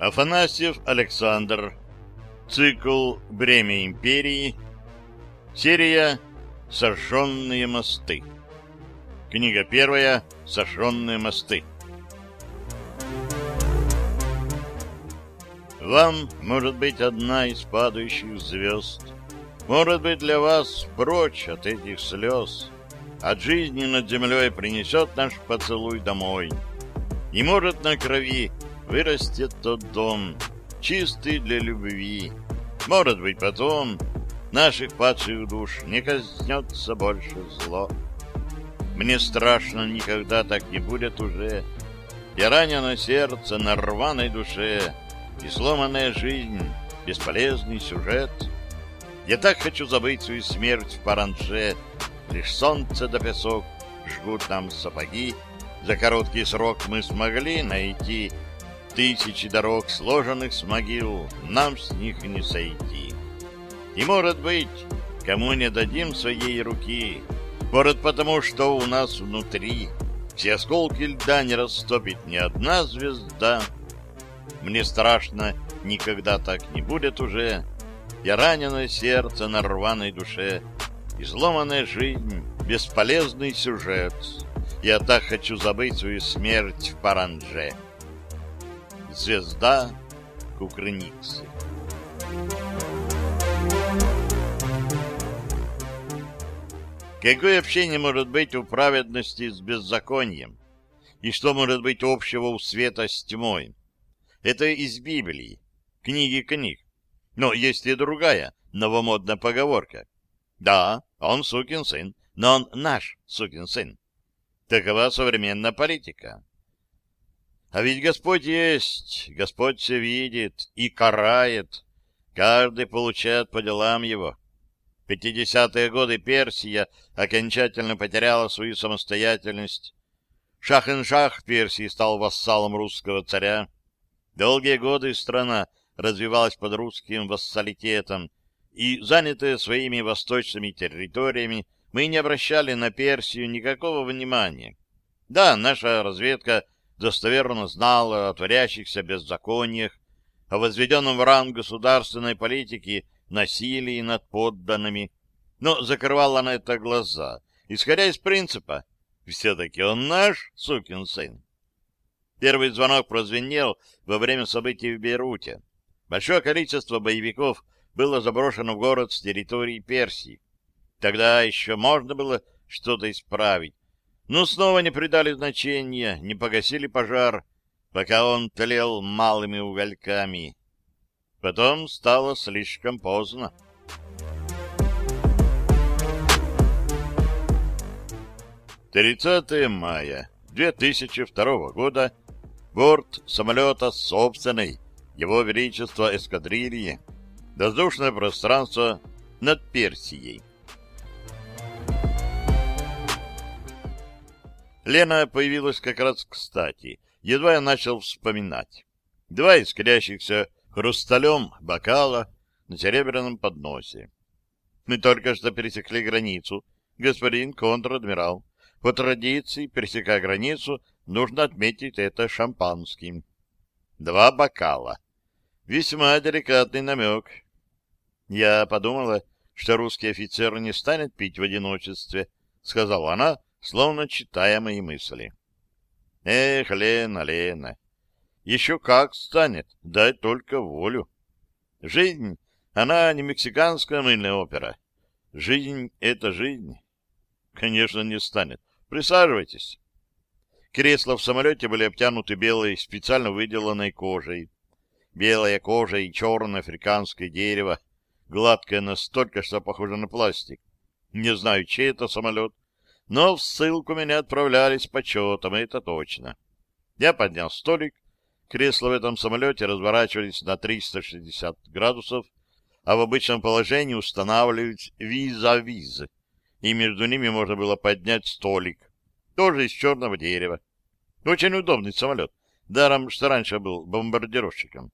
Афанасьев Александр. Цикл «Бремя империи». Серия «Сожженные мосты». Книга первая «Сожженные мосты». Вам, может быть, одна из падающих звезд. Может быть, для вас прочь от этих слез. От жизни над землей принесет наш поцелуй домой. И, может, на крови вырастет тот дом, чистый для любви. Может быть, потом наших падших душ не коснется больше зло. Мне страшно, никогда так не будет уже. Я ранено сердце на рваной душе, и сломанная жизнь, бесполезный сюжет. Я так хочу забыть свою смерть в паранже, лишь солнце да песок жгут нам сапоги. За короткий срок мы смогли найти Тысячи дорог, сложенных с могил, нам с них не сойти. И, может быть, кому не дадим своей руки, может, потому что у нас внутри все осколки льда не растопит ни одна звезда. Мне страшно, никогда так не будет уже. Я раненое сердце на рваной душе, изломанная жизнь, бесполезный сюжет. Я так хочу забыть свою смерть в паранже звезда Кукрыниксы. Какое общение может быть у праведности с беззаконием? И что может быть общего у света с тьмой? Это из Библии, книги книг. Но есть и другая, новомодная поговорка. Да, он сукин сын, но он наш сукин сын. Такова современная политика. А ведь Господь есть, Господь все видит и карает. Каждый получает по делам его. В пятидесятые годы Персия окончательно потеряла свою самостоятельность. Шах-ин-Шах Персии стал вассалом русского царя. Долгие годы страна развивалась под русским вассалитетом, и, занятые своими восточными территориями, мы не обращали на Персию никакого внимания. Да, наша разведка — достоверно знала о творящихся беззакониях, о возведенном в ранг государственной политики насилии над подданными, но закрывала на это глаза, исходя из принципа «все-таки он наш сукин сын». Первый звонок прозвенел во время событий в Бейруте. Большое количество боевиков было заброшено в город с территории Персии. Тогда еще можно было что-то исправить, но снова не придали значения, не погасили пожар, пока он тлел малыми угольками. Потом стало слишком поздно. Тридцатое мая 2002 года. Борт самолета собственной Его Величества эскадрильи. Воздушное пространство над Персией. Лена появилась как раз кстати. Едва я начал вспоминать. Два искрящихся хрусталем бокала на серебряном подносе. Мы только что пересекли границу, господин контр-адмирал. По традиции, пересекая границу, нужно отметить это шампанским. Два бокала. Весьма деликатный намек. Я подумала, что русский офицер не станет пить в одиночестве, сказала она, словно читая мои мысли. Эх, Лена, Лена, еще как станет, дай только волю. Жизнь, она не мексиканская мыльная опера. Жизнь — это жизнь. Конечно, не станет. Присаживайтесь. Кресла в самолете были обтянуты белой, специально выделанной кожей. Белая кожа и черное африканское дерево, гладкое настолько, что похоже на пластик. Не знаю, чей это самолет, но в ссылку меня отправляли с почетом, это точно. Я поднял столик, кресла в этом самолете разворачивались на 360 градусов, а в обычном положении устанавливались виза-виз, и между ними можно было поднять столик, тоже из черного дерева. Очень удобный самолет, даром, что раньше был бомбардировщиком.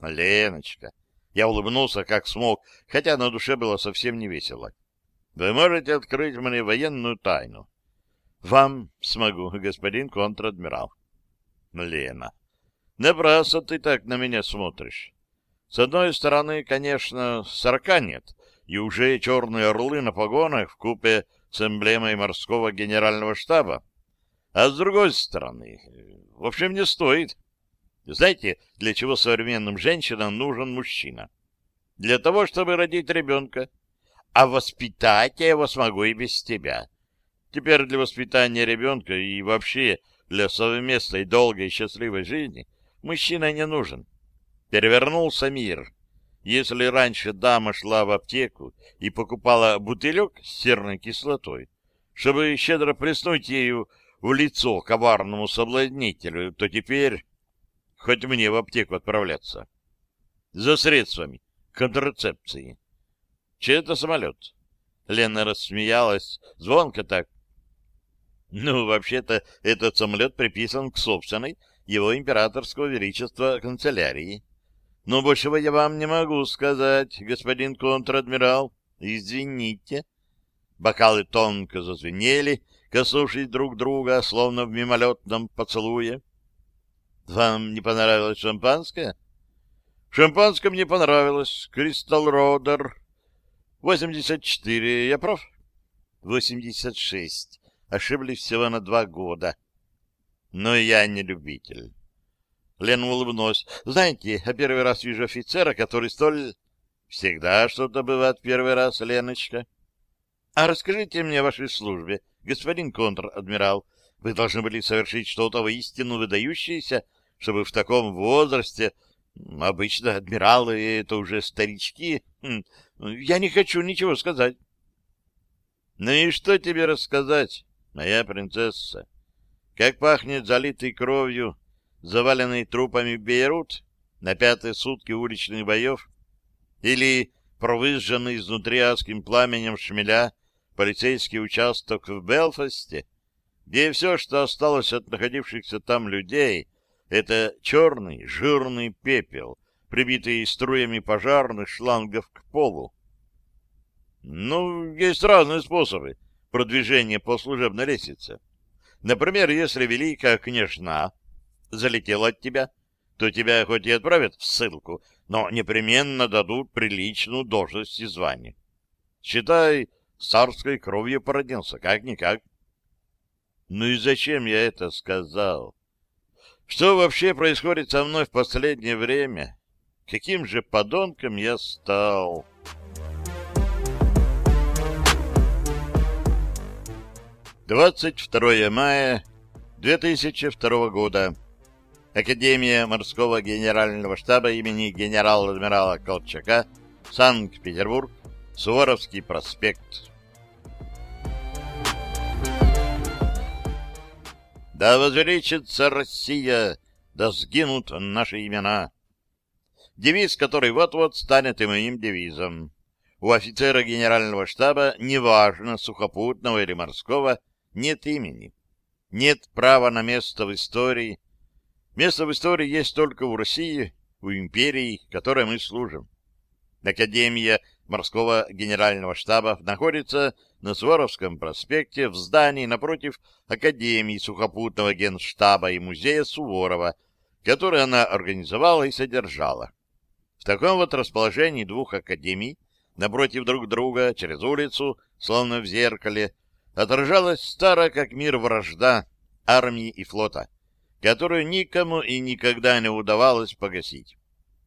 Леночка! Я улыбнулся, как смог, хотя на душе было совсем не весело. Вы можете открыть мне военную тайну. Вам смогу, господин контр-адмирал. Лена. Напрасно ты так на меня смотришь. С одной стороны, конечно, сорока нет, и уже черные орлы на погонах в купе с эмблемой морского генерального штаба. А с другой стороны, в общем, не стоит. Знаете, для чего современным женщинам нужен мужчина? Для того, чтобы родить ребенка. А воспитать я его смогу и без тебя. Теперь для воспитания ребенка и вообще для совместной долгой и счастливой жизни мужчина не нужен. Перевернулся мир. Если раньше дама шла в аптеку и покупала бутылек с серной кислотой, чтобы щедро плеснуть ею в лицо коварному соблазнителю, то теперь хоть мне в аптеку отправляться. За средствами контрацепции. Чей это самолет? Лена рассмеялась, звонко так. Ну, вообще-то, этот самолет приписан к собственной его императорского величества канцелярии. Но большего я вам не могу сказать, господин контр-адмирал. Извините. Бокалы тонко зазвенели, коснувшись друг друга, словно в мимолетном поцелуе. Вам не понравилось шампанское? Шампанское мне понравилось. Кристалл Родер. 84. Я прав? 86. Ошиблись всего на два года. Но я не любитель. Лена улыбнулась. Знаете, я первый раз вижу офицера, который столь... Всегда что-то бывает первый раз, Леночка. А расскажите мне о вашей службе, господин контр-адмирал. Вы должны были совершить что-то воистину выдающееся, чтобы в таком возрасте... Обычно адмиралы — это уже старички. Я не хочу ничего сказать. Ну и что тебе рассказать, моя принцесса? Как пахнет залитой кровью заваленный трупами Бейрут на пятые сутки уличных боев, или провызженный изнутри адским пламенем шмеля полицейский участок в Белфасте, где все, что осталось от находившихся там людей, это черный жирный пепел, прибитый струями пожарных шлангов к полу. Ну, есть разные способы продвижения по служебной лестнице. Например, если великая княжна залетел от тебя, то тебя хоть и отправят в ссылку, но непременно дадут приличную должность и звание. Считай, с царской кровью породился, как-никак. Ну и зачем я это сказал? Что вообще происходит со мной в последнее время? Каким же подонком я стал? Двадцать второе мая две тысячи второго года. Академия морского генерального штаба имени генерал-адмирала Колчака, Санкт-Петербург, Суворовский проспект. Да возвеличится Россия, да сгинут наши имена. Девиз, который вот-вот станет и моим девизом. У офицера генерального штаба, неважно, сухопутного или морского, нет имени. Нет права на место в истории, Место в истории есть только у России, у империи, которой мы служим. Академия морского генерального штаба находится на Суворовском проспекте в здании напротив Академии сухопутного генштаба и музея Суворова, который она организовала и содержала. Таком вот расположении двух академий, напротив друг друга, через улицу, словно в зеркале, отражалась старая как мир вражда армии и флота которую никому и никогда не удавалось погасить.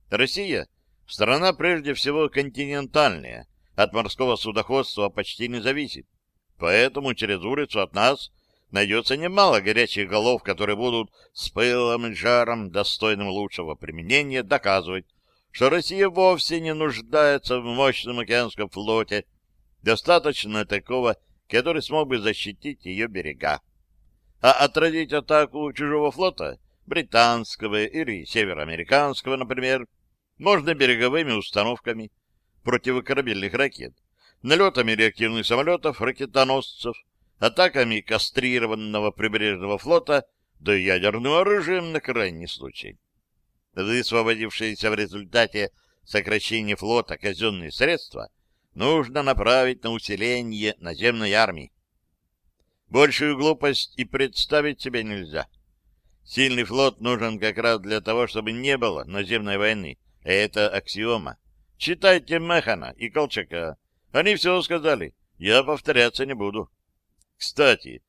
Россия — страна прежде всего континентальная, от морского судоходства почти не зависит. Поэтому через улицу от нас найдется немало горячих голов, которые будут с пылом и жаром, достойным лучшего применения, доказывать, что Россия вовсе не нуждается в мощном океанском флоте, достаточно такого, который смог бы защитить ее берега а отразить атаку чужого флота, британского или североамериканского, например, можно береговыми установками противокорабельных ракет, налетами реактивных самолетов, ракетоносцев, атаками кастрированного прибрежного флота, да и ядерным оружием на крайний случай. Высвободившиеся в результате сокращения флота казенные средства нужно направить на усиление наземной армии. Большую глупость и представить себе нельзя. Сильный флот нужен как раз для того, чтобы не было наземной войны. Это аксиома. Читайте Механа и Колчака. Они все сказали. Я повторяться не буду. Кстати,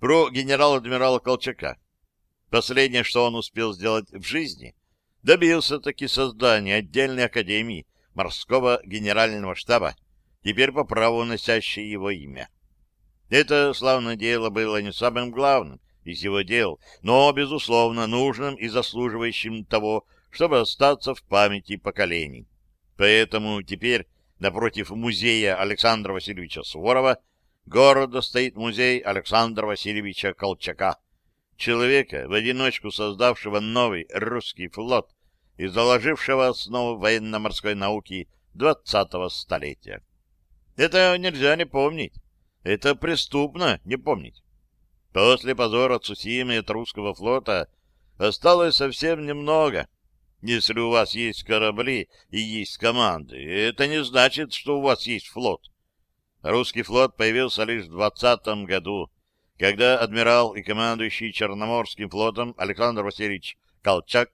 про генерал-адмирала Колчака. Последнее, что он успел сделать в жизни, добился таки создания отдельной академии морского генерального штаба, теперь по праву носящей его имя. Это славное дело было не самым главным из его дел, но, безусловно, нужным и заслуживающим того, чтобы остаться в памяти поколений. Поэтому теперь напротив музея Александра Васильевича Суворова города стоит музей Александра Васильевича Колчака, человека, в одиночку создавшего новый русский флот и заложившего основу военно-морской науки 20-го столетия. Это нельзя не помнить. Это преступно не помнить. После позора Цусимы от русского флота осталось совсем немного. Если у вас есть корабли и есть команды, это не значит, что у вас есть флот. Русский флот появился лишь в 20 году, когда адмирал и командующий Черноморским флотом Александр Васильевич Колчак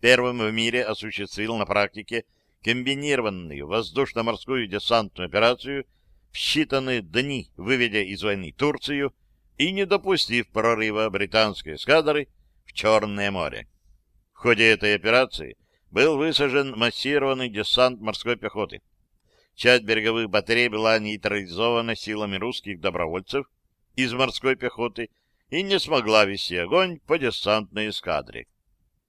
первым в мире осуществил на практике комбинированную воздушно-морскую десантную операцию в считанные дни, выведя из войны Турцию и не допустив прорыва британской эскадры в Черное море. В ходе этой операции был высажен массированный десант морской пехоты. Часть береговых батарей была нейтрализована силами русских добровольцев из морской пехоты и не смогла вести огонь по десантной эскадре.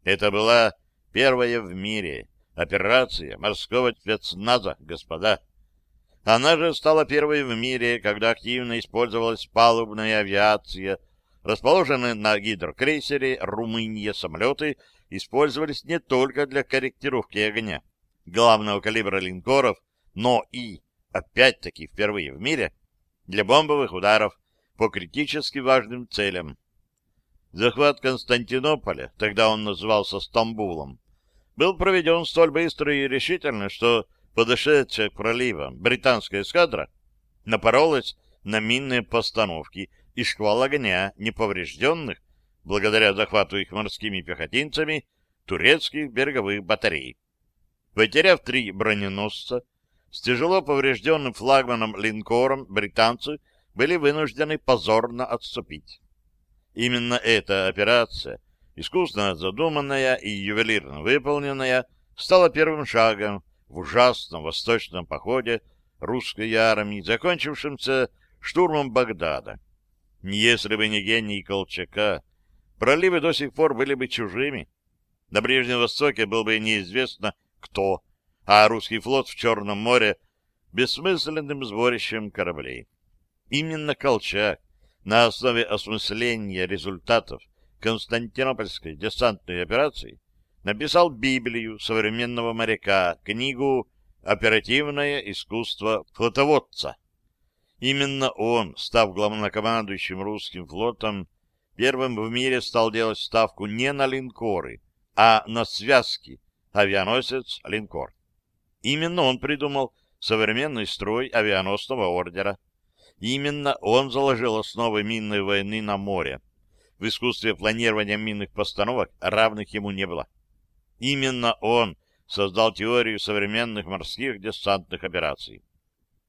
Это была первая в мире операция морского спецназа, господа. Она же стала первой в мире, когда активно использовалась палубная авиация. Расположенные на гидрокрейсере «Румыния» самолеты использовались не только для корректировки огня главного калибра линкоров, но и, опять-таки, впервые в мире, для бомбовых ударов по критически важным целям. Захват Константинополя, тогда он назывался Стамбулом, был проведен столь быстро и решительно, что подошедшая к проливам британская эскадра напоролась на минные постановки и шквал огня неповрежденных, благодаря захвату их морскими пехотинцами, турецких береговых батарей. Потеряв три броненосца, с тяжело поврежденным флагманом линкором британцы были вынуждены позорно отступить. Именно эта операция, искусно задуманная и ювелирно выполненная, стала первым шагом в ужасном восточном походе русской армии, закончившемся штурмом Багдада. Если бы не гений Колчака, проливы до сих пор были бы чужими. На Ближнем Востоке был бы неизвестно кто, а русский флот в Черном море бессмысленным сборищем кораблей. Именно Колчак на основе осмысления результатов Константинопольской десантной операции написал Библию современного моряка, книгу «Оперативное искусство флотоводца». Именно он, став главнокомандующим русским флотом, первым в мире стал делать ставку не на линкоры, а на связки авианосец-линкор. Именно он придумал современный строй авианосного ордера. Именно он заложил основы минной войны на море. В искусстве планирования минных постановок равных ему не было. Именно он создал теорию современных морских десантных операций.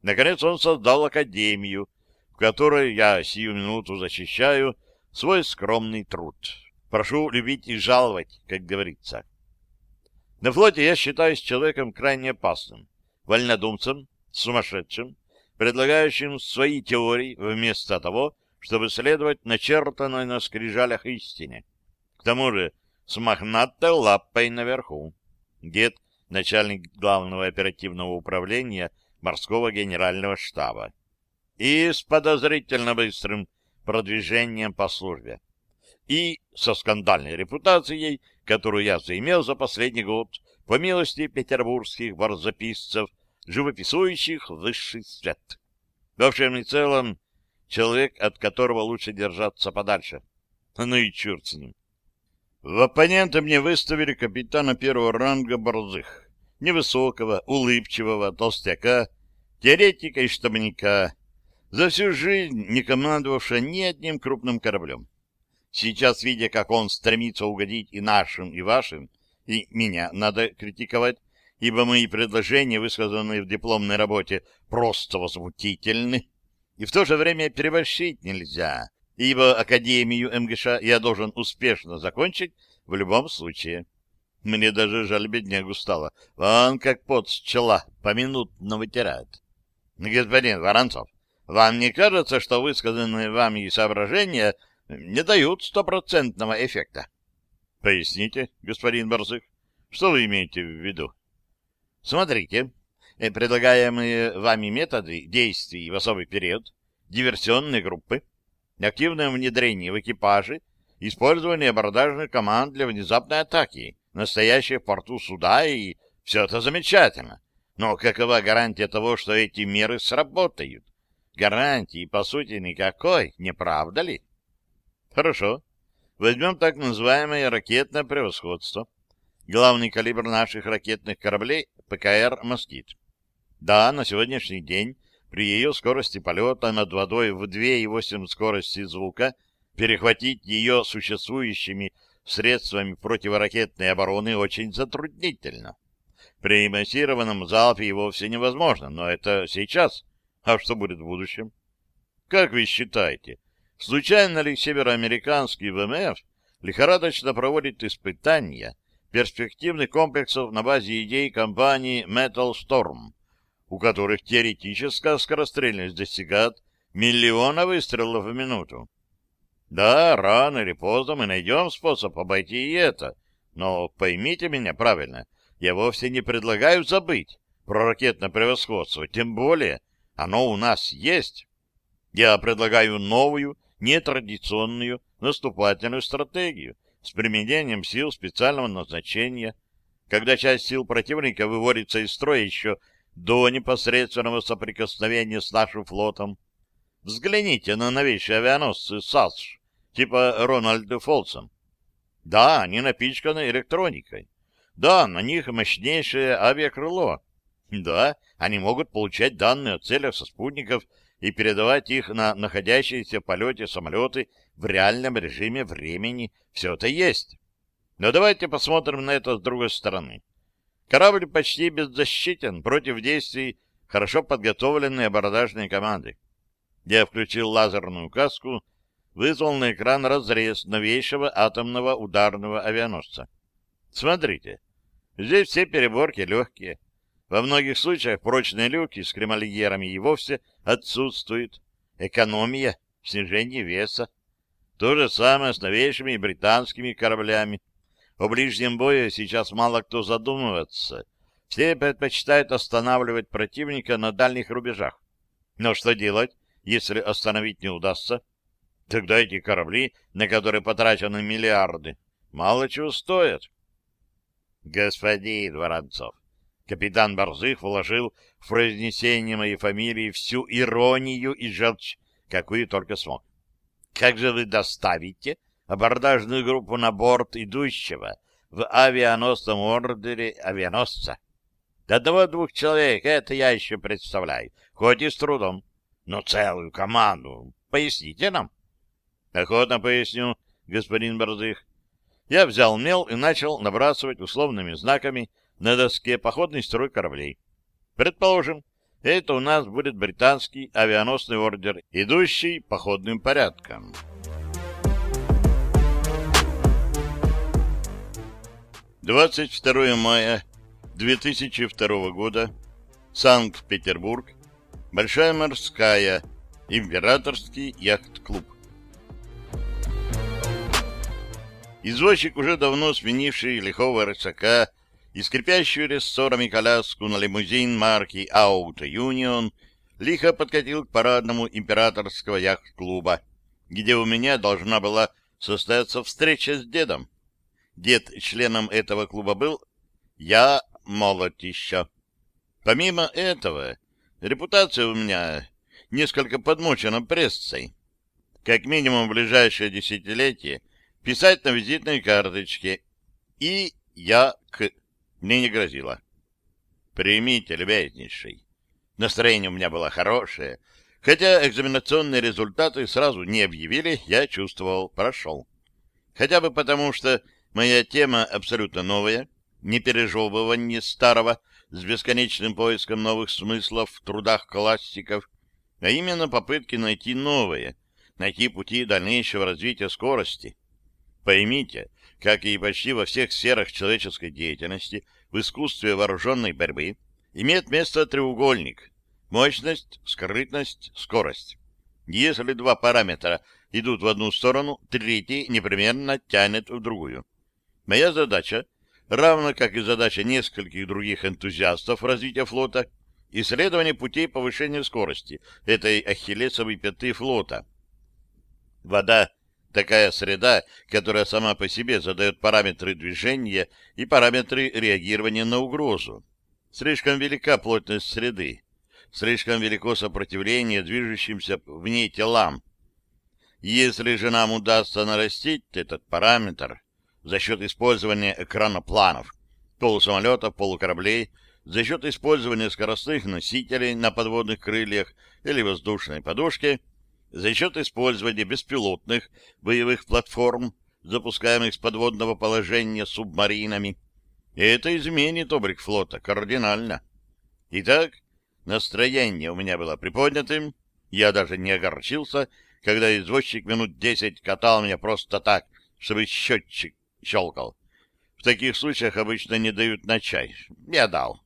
Наконец он создал Академию, в которой я сию минуту защищаю свой скромный труд. Прошу любить и жаловать, как говорится. На флоте я считаюсь человеком крайне опасным, вольнодумцем, сумасшедшим, предлагающим свои теории вместо того, чтобы следовать начертанной на скрижалях истине. К тому же с мохнатой лапой наверху. Дед — начальник главного оперативного управления морского генерального штаба. И с подозрительно быстрым продвижением по службе. И со скандальной репутацией, которую я заимел за последний год по милости петербургских барзаписцев, живописующих высший свет. В общем и целом, человек, от которого лучше держаться подальше. Ну и черт с ним. В оппонента мне выставили капитана первого ранга Борзых, невысокого, улыбчивого, толстяка, теоретика и штабника, за всю жизнь не командовавшего ни одним крупным кораблем. Сейчас, видя, как он стремится угодить и нашим, и вашим, и меня надо критиковать, ибо мои предложения, высказанные в дипломной работе, просто возмутительны, и в то же время переборщить нельзя, ибо Академию МГШ я должен успешно закончить в любом случае. Мне даже жаль беднягу стало. Вон как пот с чела поминутно вытирает. Господин Воронцов, вам не кажется, что высказанные вами соображения не дают стопроцентного эффекта? Поясните, господин Барзык, что вы имеете в виду? Смотрите, э, предлагаемые вами методы действий в особый период, диверсионные группы, активное внедрение в экипажи, использование абордажных команд для внезапной атаки, настоящие в порту суда, и все это замечательно. Но какова гарантия того, что эти меры сработают? Гарантии, по сути, никакой, не правда ли? Хорошо. Возьмем так называемое ракетное превосходство. Главный калибр наших ракетных кораблей — ПКР «Москит». Да, на сегодняшний день при ее скорости полета над водой в 2,8 скорости звука перехватить ее существующими средствами противоракетной обороны очень затруднительно. При массированном залпе и вовсе невозможно, но это сейчас. А что будет в будущем? Как вы считаете, случайно ли североамериканский ВМФ лихорадочно проводит испытания перспективных комплексов на базе идей компании Metal Storm, у которых теоретическая скорострельность достигает миллиона выстрелов в минуту? Да, рано или поздно мы найдем способ обойти и это, но поймите меня правильно, я вовсе не предлагаю забыть про ракетное превосходство, тем более оно у нас есть. Я предлагаю новую, нетрадиционную наступательную стратегию с применением сил специального назначения, когда часть сил противника выводится из строя еще до непосредственного соприкосновения с нашим флотом. Взгляните на новейшие авианосцы САСШ типа Рональда Фолсом. Да, они напичканы электроникой. Да, на них мощнейшее авиакрыло. Да, они могут получать данные о целях со спутников и передавать их на находящиеся в полете самолеты в реальном режиме времени. Все это есть. Но давайте посмотрим на это с другой стороны. Корабль почти беззащитен против действий хорошо подготовленной абордажной команды. Я включил лазерную каску вызвал на экран разрез новейшего атомного ударного авианосца. Смотрите, здесь все переборки легкие. Во многих случаях прочные люки с кремольерами и вовсе отсутствуют. Экономия, снижение веса. То же самое с новейшими британскими кораблями. О ближнем бою сейчас мало кто задумывается. Все предпочитают останавливать противника на дальних рубежах. Но что делать, если остановить не удастся? Тогда эти корабли, на которые потрачены миллиарды, мало чего стоят. Господин Воронцов, капитан Борзых вложил в произнесение моей фамилии всю иронию и желчь, какую только смог. Как же вы доставите абордажную группу на борт идущего в авианосном ордере авианосца? До одного-двух человек, это я еще представляю, хоть и с трудом, но целую команду. Поясните нам. Охотно поясню, господин Борзых. Я взял мел и начал набрасывать условными знаками на доске походный строй кораблей. Предположим, это у нас будет британский авианосный ордер, идущий походным порядком. Двадцать второе мая 2002 года. Санкт-Петербург. Большая морская. Императорский яхт-клуб. Извозчик, уже давно сменивший лихого рысака и скрипящую рессорами коляску на лимузин марки Auto Union, лихо подкатил к парадному императорского яхт-клуба, где у меня должна была состояться встреча с дедом. Дед членом этого клуба был, я молод еще. Помимо этого, репутация у меня несколько подмочена прессой. Как минимум в ближайшее десятилетие писать на визитной карточке «И я к...» мне не грозило. Примите, любезнейший. Настроение у меня было хорошее. Хотя экзаменационные результаты сразу не объявили, я чувствовал, прошел. Хотя бы потому, что моя тема абсолютно новая, не пережевывание старого с бесконечным поиском новых смыслов в трудах классиков, а именно попытки найти новые, найти пути дальнейшего развития скорости. Поймите, как и почти во всех сферах человеческой деятельности, в искусстве вооруженной борьбы имеет место треугольник – мощность, скрытность, скорость. Если два параметра идут в одну сторону, третий непременно тянет в другую. Моя задача, равно как и задача нескольких других энтузиастов развития флота, исследование путей повышения скорости этой ахиллесовой пяты флота. Вода — такая среда, которая сама по себе задает параметры движения и параметры реагирования на угрозу. Слишком велика плотность среды, слишком велико сопротивление движущимся в ней телам. Если же нам удастся нарастить этот параметр за счет использования экранопланов, полусамолетов, полукораблей, за счет использования скоростных носителей на подводных крыльях или воздушной подушке, за счет использования беспилотных боевых платформ, запускаемых с подводного положения субмаринами, это изменит облик флота кардинально. Итак, настроение у меня было приподнятым, я даже не огорчился, когда извозчик минут десять катал меня просто так, чтобы счетчик щелкал. В таких случаях обычно не дают на чай. Я дал.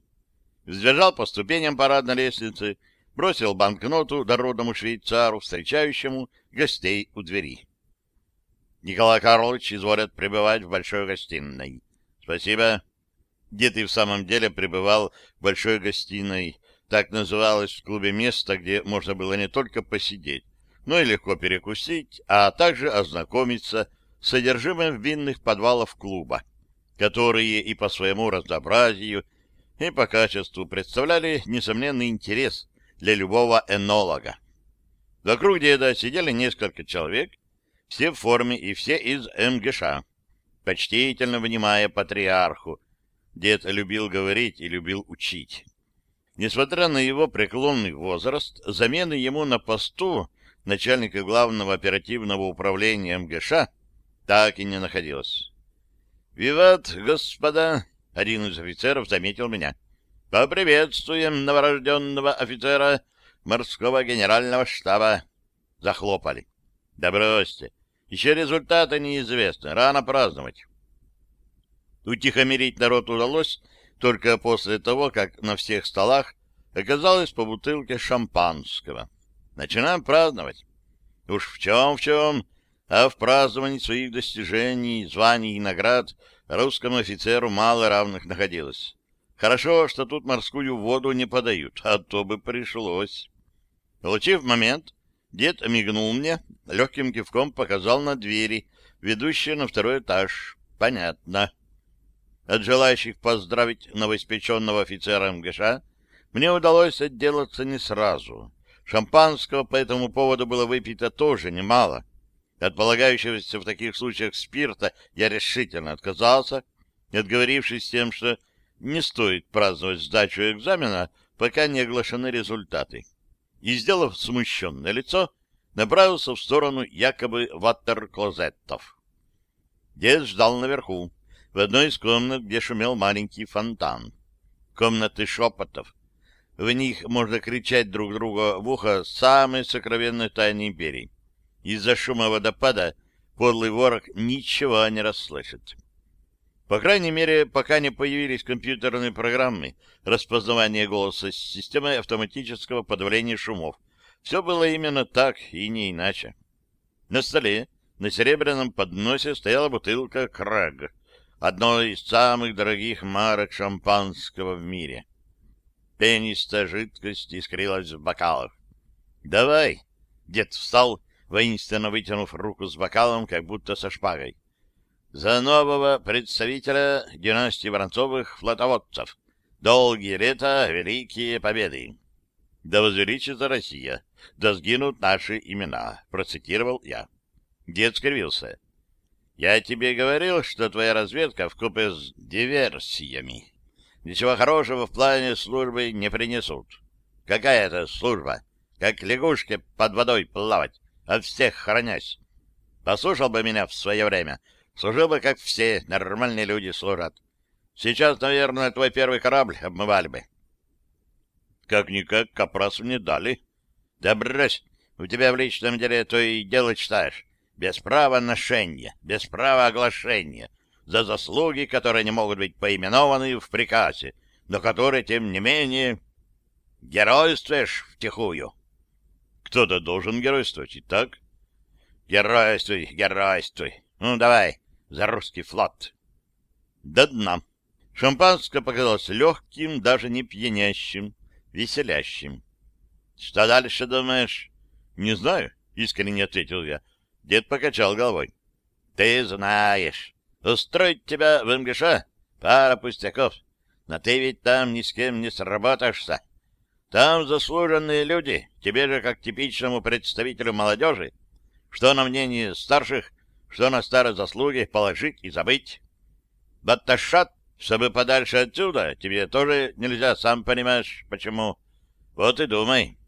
Взбежал по ступеням парадной лестницы, бросил банкноту дородному швейцару, встречающему гостей у двери. Николай Карлович изволят пребывать в большой гостиной. Спасибо. Дед и в самом деле пребывал в большой гостиной. Так называлось в клубе место, где можно было не только посидеть, но и легко перекусить, а также ознакомиться с содержимым винных подвалов клуба, которые и по своему разнообразию, и по качеству представляли несомненный интерес для любого энолога. Вокруг деда сидели несколько человек, все в форме и все из МГШ, почтительно внимая патриарху. Дед любил говорить и любил учить. Несмотря на его преклонный возраст, замены ему на посту начальника главного оперативного управления МГШ так и не находилось. «Виват, господа!» — один из офицеров заметил меня. «Поприветствуем новорожденного офицера морского генерального штаба!» Захлопали. «Да бросьте! Еще результаты неизвестны. Рано праздновать!» Утихомирить народ удалось только после того, как на всех столах оказалось по бутылке шампанского. Начинаем праздновать. Уж в чем, в чем, а в праздновании своих достижений, званий и наград русскому офицеру мало равных находилось. Хорошо, что тут морскую воду не подают, а то бы пришлось. Получив момент, дед мигнул мне, легким кивком показал на двери, ведущие на второй этаж. Понятно. От желающих поздравить новоиспеченного офицера МГШ мне удалось отделаться не сразу. Шампанского по этому поводу было выпито тоже немало. От полагающегося в таких случаях спирта я решительно отказался, отговорившись тем, что не стоит праздновать сдачу экзамена, пока не оглашены результаты. И, сделав смущенное лицо, направился в сторону якобы ватер-клозеттов. Дед ждал наверху, в одной из комнат, где шумел маленький фонтан. Комнаты шепотов, в них можно кричать друг друга в ухо самые сокровенные тайны империи. Из-за шума водопада подлый ворог ничего не расслышит. По крайней мере, пока не появились компьютерные программы распознавания голоса с системой автоматического подавления шумов. Все было именно так и не иначе. На столе на серебряном подносе стояла бутылка «Краг», одной из самых дорогих марок шампанского в мире. Пенистая жидкость искрилась в бокалах. «Давай!» — дед встал, воинственно вытянув руку с бокалом, как будто со шпагой. «За нового представителя династии Воронцовых флотоводцев! Долгие лета, великие победы!» «Да возвеличится Россия! Да сгинут наши имена!» — процитировал я. Дед скривился. «Я тебе говорил, что твоя разведка вкупе с диверсиями ничего хорошего в плане службы не принесут. Какая это служба? Как лягушке под водой плавать, от всех хранясь. Послушал бы меня в свое время, Служил бы, как все нормальные люди служат. Сейчас, наверное, твой первый корабль обмывали бы. Как-никак капрасу не дали. Да брось, у тебя в личном деле то и дело читаешь. Без права ношения, без права оглашения, за заслуги, которые не могут быть поименованы в приказе, но которые, тем не менее, геройствуешь втихую. Кто-то должен геройствовать, и так? Геройствуй, геройствуй. Ну, давай, за русский флот. До дна. Шампанское показалось легким, даже не пьянящим, веселящим. — Что дальше думаешь? — Не знаю, — искренне ответил я. Дед покачал головой. — Ты знаешь. Устроить тебя в МГШ — пара пустяков. Но ты ведь там ни с кем не сработаешься. Там заслуженные люди, тебе же, как типичному представителю молодежи, что на мнение старших, что на старые заслуги положить и забыть. Баташат, чтобы подальше отсюда, тебе тоже нельзя, сам понимаешь, почему. Вот и думай.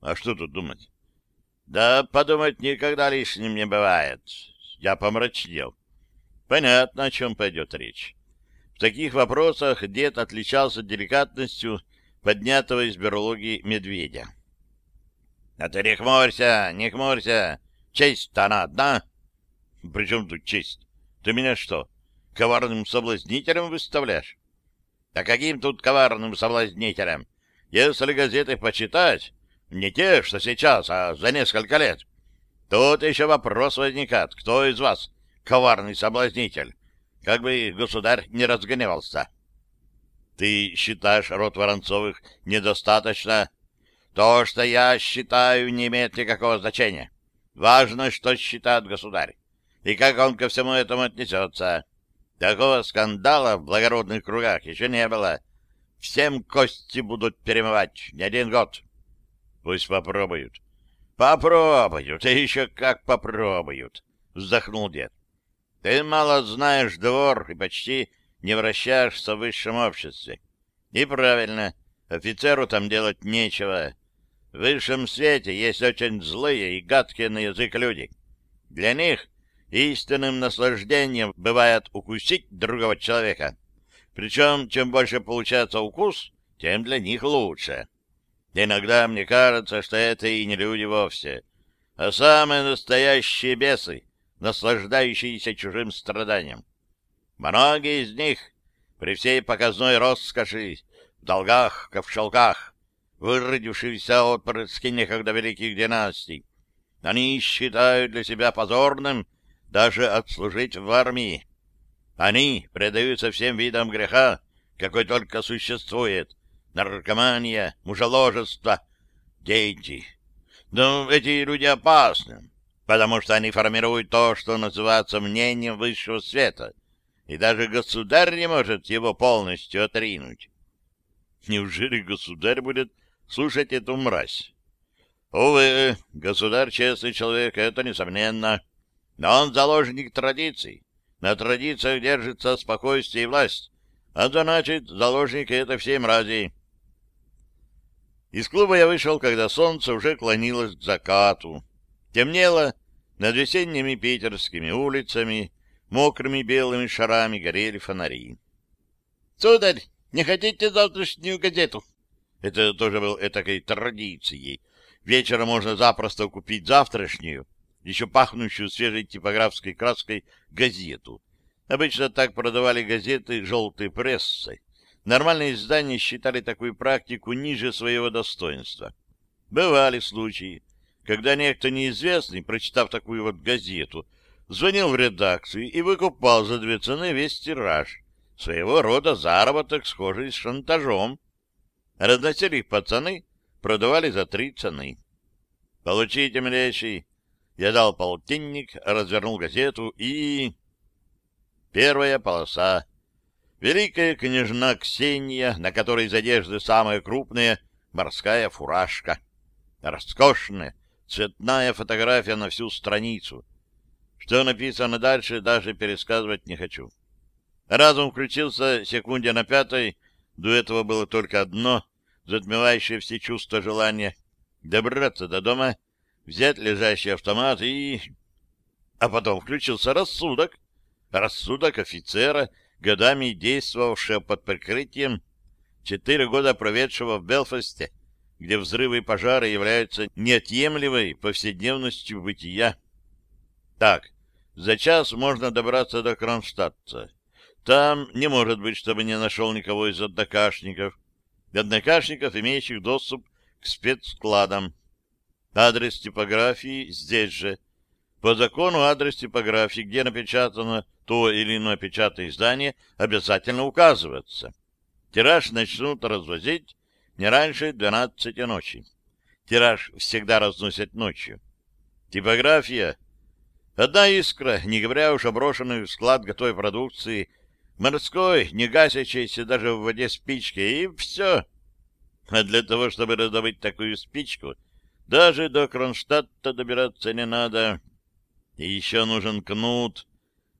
А что тут думать? Да подумать никогда лишним не бывает. Я помрачнел. Понятно, о чем пойдет речь. В таких вопросах дед отличался деликатностью поднятого из берлоги медведя. — А ты не хмурься, не хмурься. Честь-то она одна. — При чем тут честь? Ты меня что, коварным соблазнителем выставляешь? — А каким тут коварным соблазнителем? Если газеты почитать, не те, что сейчас, а за несколько лет. Тут еще вопрос возникает, кто из вас коварный соблазнитель? Как бы государь не разгневался. Ты считаешь род Воронцовых недостаточно? То, что я считаю, не имеет никакого значения. Важно, что считает государь, и как он ко всему этому отнесется. Такого скандала в благородных кругах еще не было. Всем кости будут перемывать не один год. Пусть попробуют. Попробуют, и еще как попробуют, вздохнул дед. Ты мало знаешь двор и почти не вращаешься в высшем обществе. И правильно, офицеру там делать нечего. В высшем свете есть очень злые и гадкие на язык люди. Для них истинным наслаждением бывает укусить другого человека. Причем, чем больше получается укус, тем для них лучше. Иногда мне кажется, что это и не люди вовсе, а самые настоящие бесы, наслаждающиеся чужим страданием. Многие из них, при всей показной роскоши, в долгах, как в шелках, выродившиеся отпрыски некогда великих династий, они считают для себя позорным даже отслужить в армии. Они предаются всем видам греха, какой только существует, наркомания, мужеложество, дети. Но эти люди опасны, потому что они формируют то, что называется мнением высшего света, и даже государь не может его полностью отринуть. Неужели государь будет слушать эту мразь? Увы, государь честный человек, это несомненно, но он заложник традиций. На традициях держится спокойствие и власть, а значит, заложники — это все мрази. Из клуба я вышел, когда солнце уже клонилось к закату. Темнело над весенними питерскими улицами, мокрыми белыми шарами горели фонари. — Сударь, не хотите завтрашнюю газету? Это тоже был этакой традицией. Вечером можно запросто купить завтрашнюю, еще пахнущую свежей типографской краской, газету. Обычно так продавали газеты желтой прессой. Нормальные издания считали такую практику ниже своего достоинства. Бывали случаи, когда некто неизвестный, прочитав такую вот газету, звонил в редакцию и выкупал за две цены весь тираж. Своего рода заработок, схожий с шантажом. Разносили их пацаны, продавали за три цены. «Получите, милейший!» Я дал полтинник, развернул газету и... Первая полоса Великая княжна Ксения, на которой из одежды самая крупная морская фуражка. Роскошная, цветная фотография на всю страницу. Что написано дальше, даже пересказывать не хочу. Разум включился секунде на пятой, до этого было только одно, затмевающее все чувства желания — добраться до дома, взять лежащий автомат и... А потом включился рассудок, Рассудок офицера, годами действовавшего под прикрытием, четыре года проведшего в Белфасте, где взрывы и пожары являются неотъемлемой повседневностью бытия. Так, за час можно добраться до Кронштадта. Там не может быть, чтобы не нашел никого из однокашников. Однокашников, имеющих доступ к спецскладам. Адрес типографии здесь же. По закону адрес типографии, где напечатано то или иное печатное издание, обязательно указывается. Тираж начнут развозить не раньше 12 ночи. Тираж всегда разносят ночью. Типография — одна искра, не говоря уж о брошенный в склад готовой продукции, морской, не гасящейся даже в воде спички, и все. А для того, чтобы раздобыть такую спичку, даже до Кронштадта добираться не надо. И еще нужен кнут,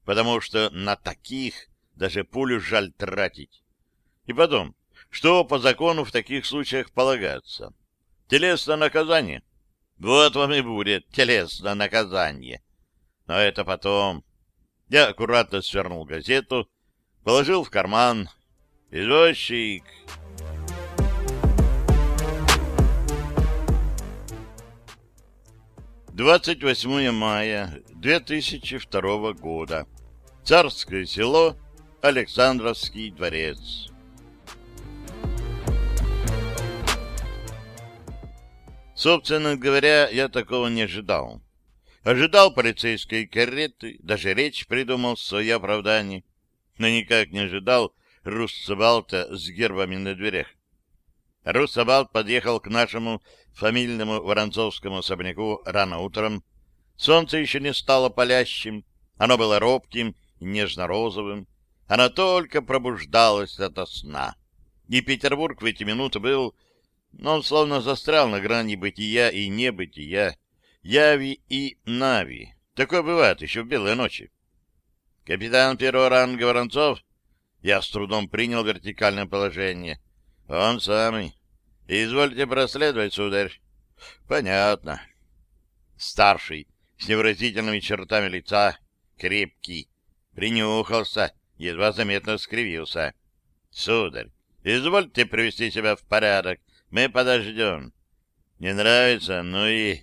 потому что на таких даже пулю жаль тратить. И потом, что по закону в таких случаях полагается? Телесное наказание. Вот вам и будет телесное наказание. Но это потом. Я аккуратно свернул газету, положил в карман. Извозчик... 28 мая 2002 года. Царское село, Александровский дворец. Собственно говоря, я такого не ожидал. Ожидал полицейской кареты, даже речь придумал в свое оправдание, но никак не ожидал Руссобалта с гербами на дверях. Руссобалт подъехал к нашему фамильному воронцовскому особняку рано утром. Солнце еще не стало палящим, оно было робким и нежно-розовым. Оно только пробуждалось ото сна. И Петербург в эти минуты был... Но он словно застрял на грани бытия и небытия, яви и нави. Такое бывает еще в белые ночи. Капитан первого ранга Воронцов, я с трудом принял вертикальное положение. Он самый. Извольте проследовать, сударь. Понятно. Старший, с невыразительными чертами лица, крепкий, принюхался, едва заметно скривился. Сударь, извольте привести себя в порядок, мы подождем. Не нравится, ну и...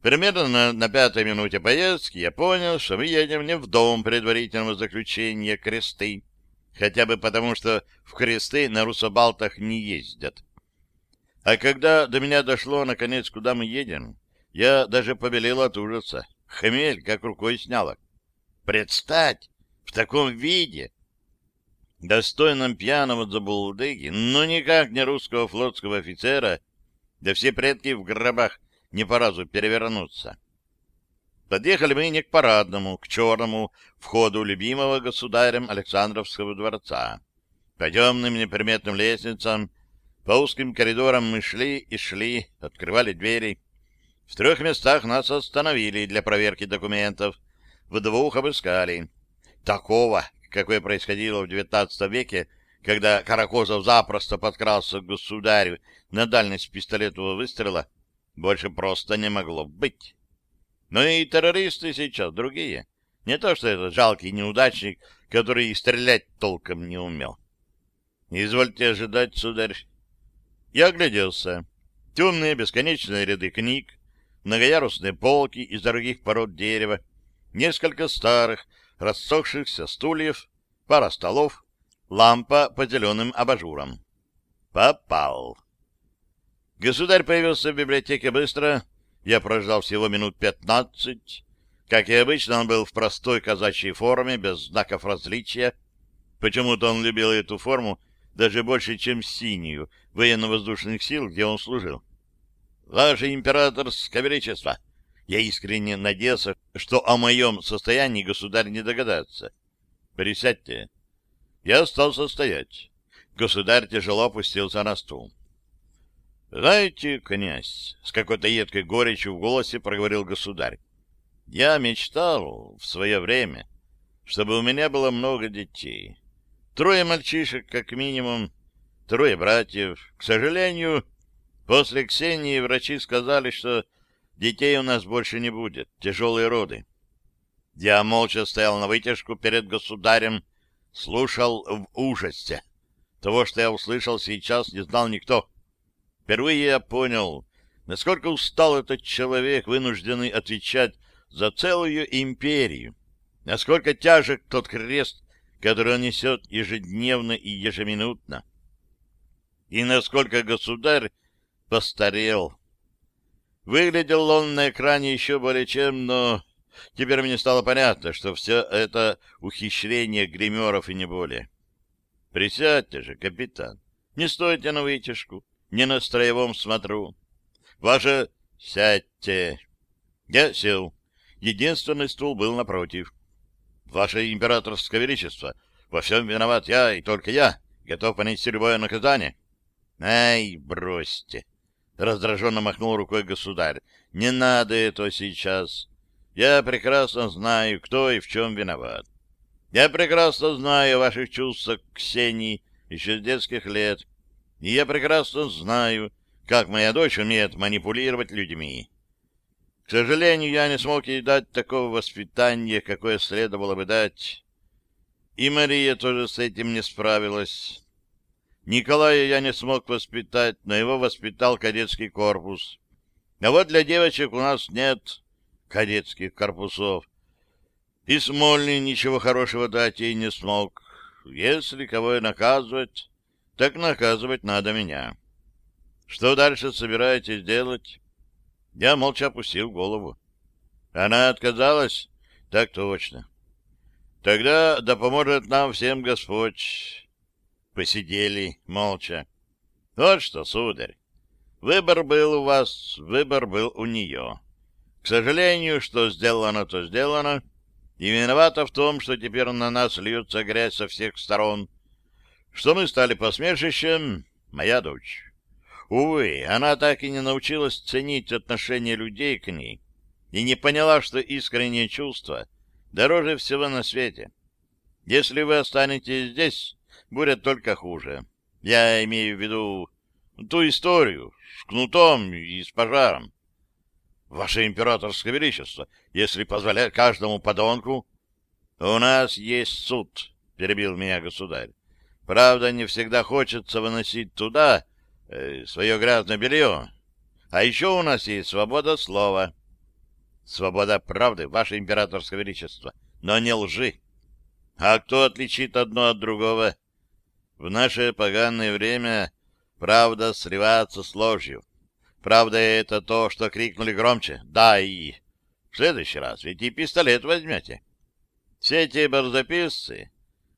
Примерно на, на пятой минуте поездки я понял, что мы едем не в дом предварительного заключения кресты, хотя бы потому, что в кресты на русобалтах не ездят. А когда до меня дошло, наконец, куда мы едем, я даже побелел от ужаса. Хмель как рукой сняла. Предстать в таком виде, достойном пьяного забулдыги, но никак не русского флотского офицера, да все предки в гробах не по разу перевернуться. Подъехали мы не к парадному, к черному входу любимого государем Александровского дворца. По темным неприметным лестницам, по узким коридорам мы шли и шли, открывали двери. В трех местах нас остановили для проверки документов, в двух обыскали. Такого, какое происходило в XIX веке, когда Каракозов запросто подкрался к государю на дальность пистолетового выстрела, больше просто не могло быть. Но и террористы сейчас другие. Не то, что этот жалкий неудачник, который и стрелять толком не умел. Извольте ожидать, сударь. Я огляделся. Темные бесконечные ряды книг, многоярусные полки из дорогих пород дерева, несколько старых, рассохшихся стульев, пара столов, лампа по зеленым абажурам. Попал. Государь появился в библиотеке быстро, я прождал всего минут пятнадцать. Как и обычно, он был в простой казачьей форме, без знаков различия. Почему-то он любил эту форму даже больше, чем синюю, военно-воздушных сил, где он служил. «Ваше императорское величество!» Я искренне надеялся, что о моем состоянии государь не догадается. «Присядьте». Я остался стоять. Государь тяжело опустился на стул. «Знаете, князь, — с какой-то едкой горечью в голосе проговорил государь, — я мечтал в свое время, чтобы у меня было много детей. Трое мальчишек, как минимум, трое братьев. К сожалению, после Ксении врачи сказали, что детей у нас больше не будет, тяжелые роды. Я молча стоял на вытяжку перед государем, слушал в ужасе. Того, что я услышал сейчас, не знал никто. Впервые я понял, насколько устал этот человек, вынужденный отвечать за целую империю, насколько тяжек тот крест, который он несет ежедневно и ежеминутно, и насколько государь постарел. Выглядел он на экране еще более чем, но теперь мне стало понятно, что все это ухищрение гримеров и не более. Присядьте же, капитан, не стойте на вытяжку, не на строевом смотру. Ваше «сядьте». Я сел. Единственный стул был напротив. Ваше императорское величество, во всем виноват я, и только я, готов понести любое наказание. Ай, бросьте. Раздраженно махнул рукой государь. Не надо этого сейчас. Я прекрасно знаю, кто и в чем виноват. Я прекрасно знаю ваших чувствах к Ксении еще с детских лет. И я прекрасно знаю, как моя дочь умеет манипулировать людьми. К сожалению, я не смог ей дать такого воспитания, какое следовало бы дать. И Мария тоже с этим не справилась. Николая я не смог воспитать, но его воспитал кадетский корпус. А вот для девочек у нас нет кадетских корпусов. И Смольный ничего хорошего дать ей не смог. Если кого и наказывать, так наказывать надо меня. Что дальше собираетесь делать? Я молча опустил голову. Она отказалась? Так точно. Тогда да поможет нам всем Господь. Посидели молча. Вот что, сударь, выбор был у вас, выбор был у нее. К сожалению, что сделано, то сделано, и виновата в том, что теперь на нас льется грязь со всех сторон. Что мы стали посмешищем, моя дочь. Увы, она так и не научилась ценить отношение людей к ней и не поняла, что искреннее чувство дороже всего на свете. Если вы останетесь здесь, будет только хуже. Я имею в виду ту историю с кнутом и с пожаром. Ваше императорское величество, если позволять каждому подонку... У нас есть суд, — перебил меня государь. Правда, не всегда хочется выносить туда э, свое грязное белье. А еще у нас есть свобода слова. Свобода правды, ваше императорское величество, но не лжи. А кто отличит одно от другого? В наше поганое время правда сливается с ложью. Правда, это то, что крикнули громче. Да, и... В следующий раз ведь и пистолет возьмете. Все эти барзаписцы,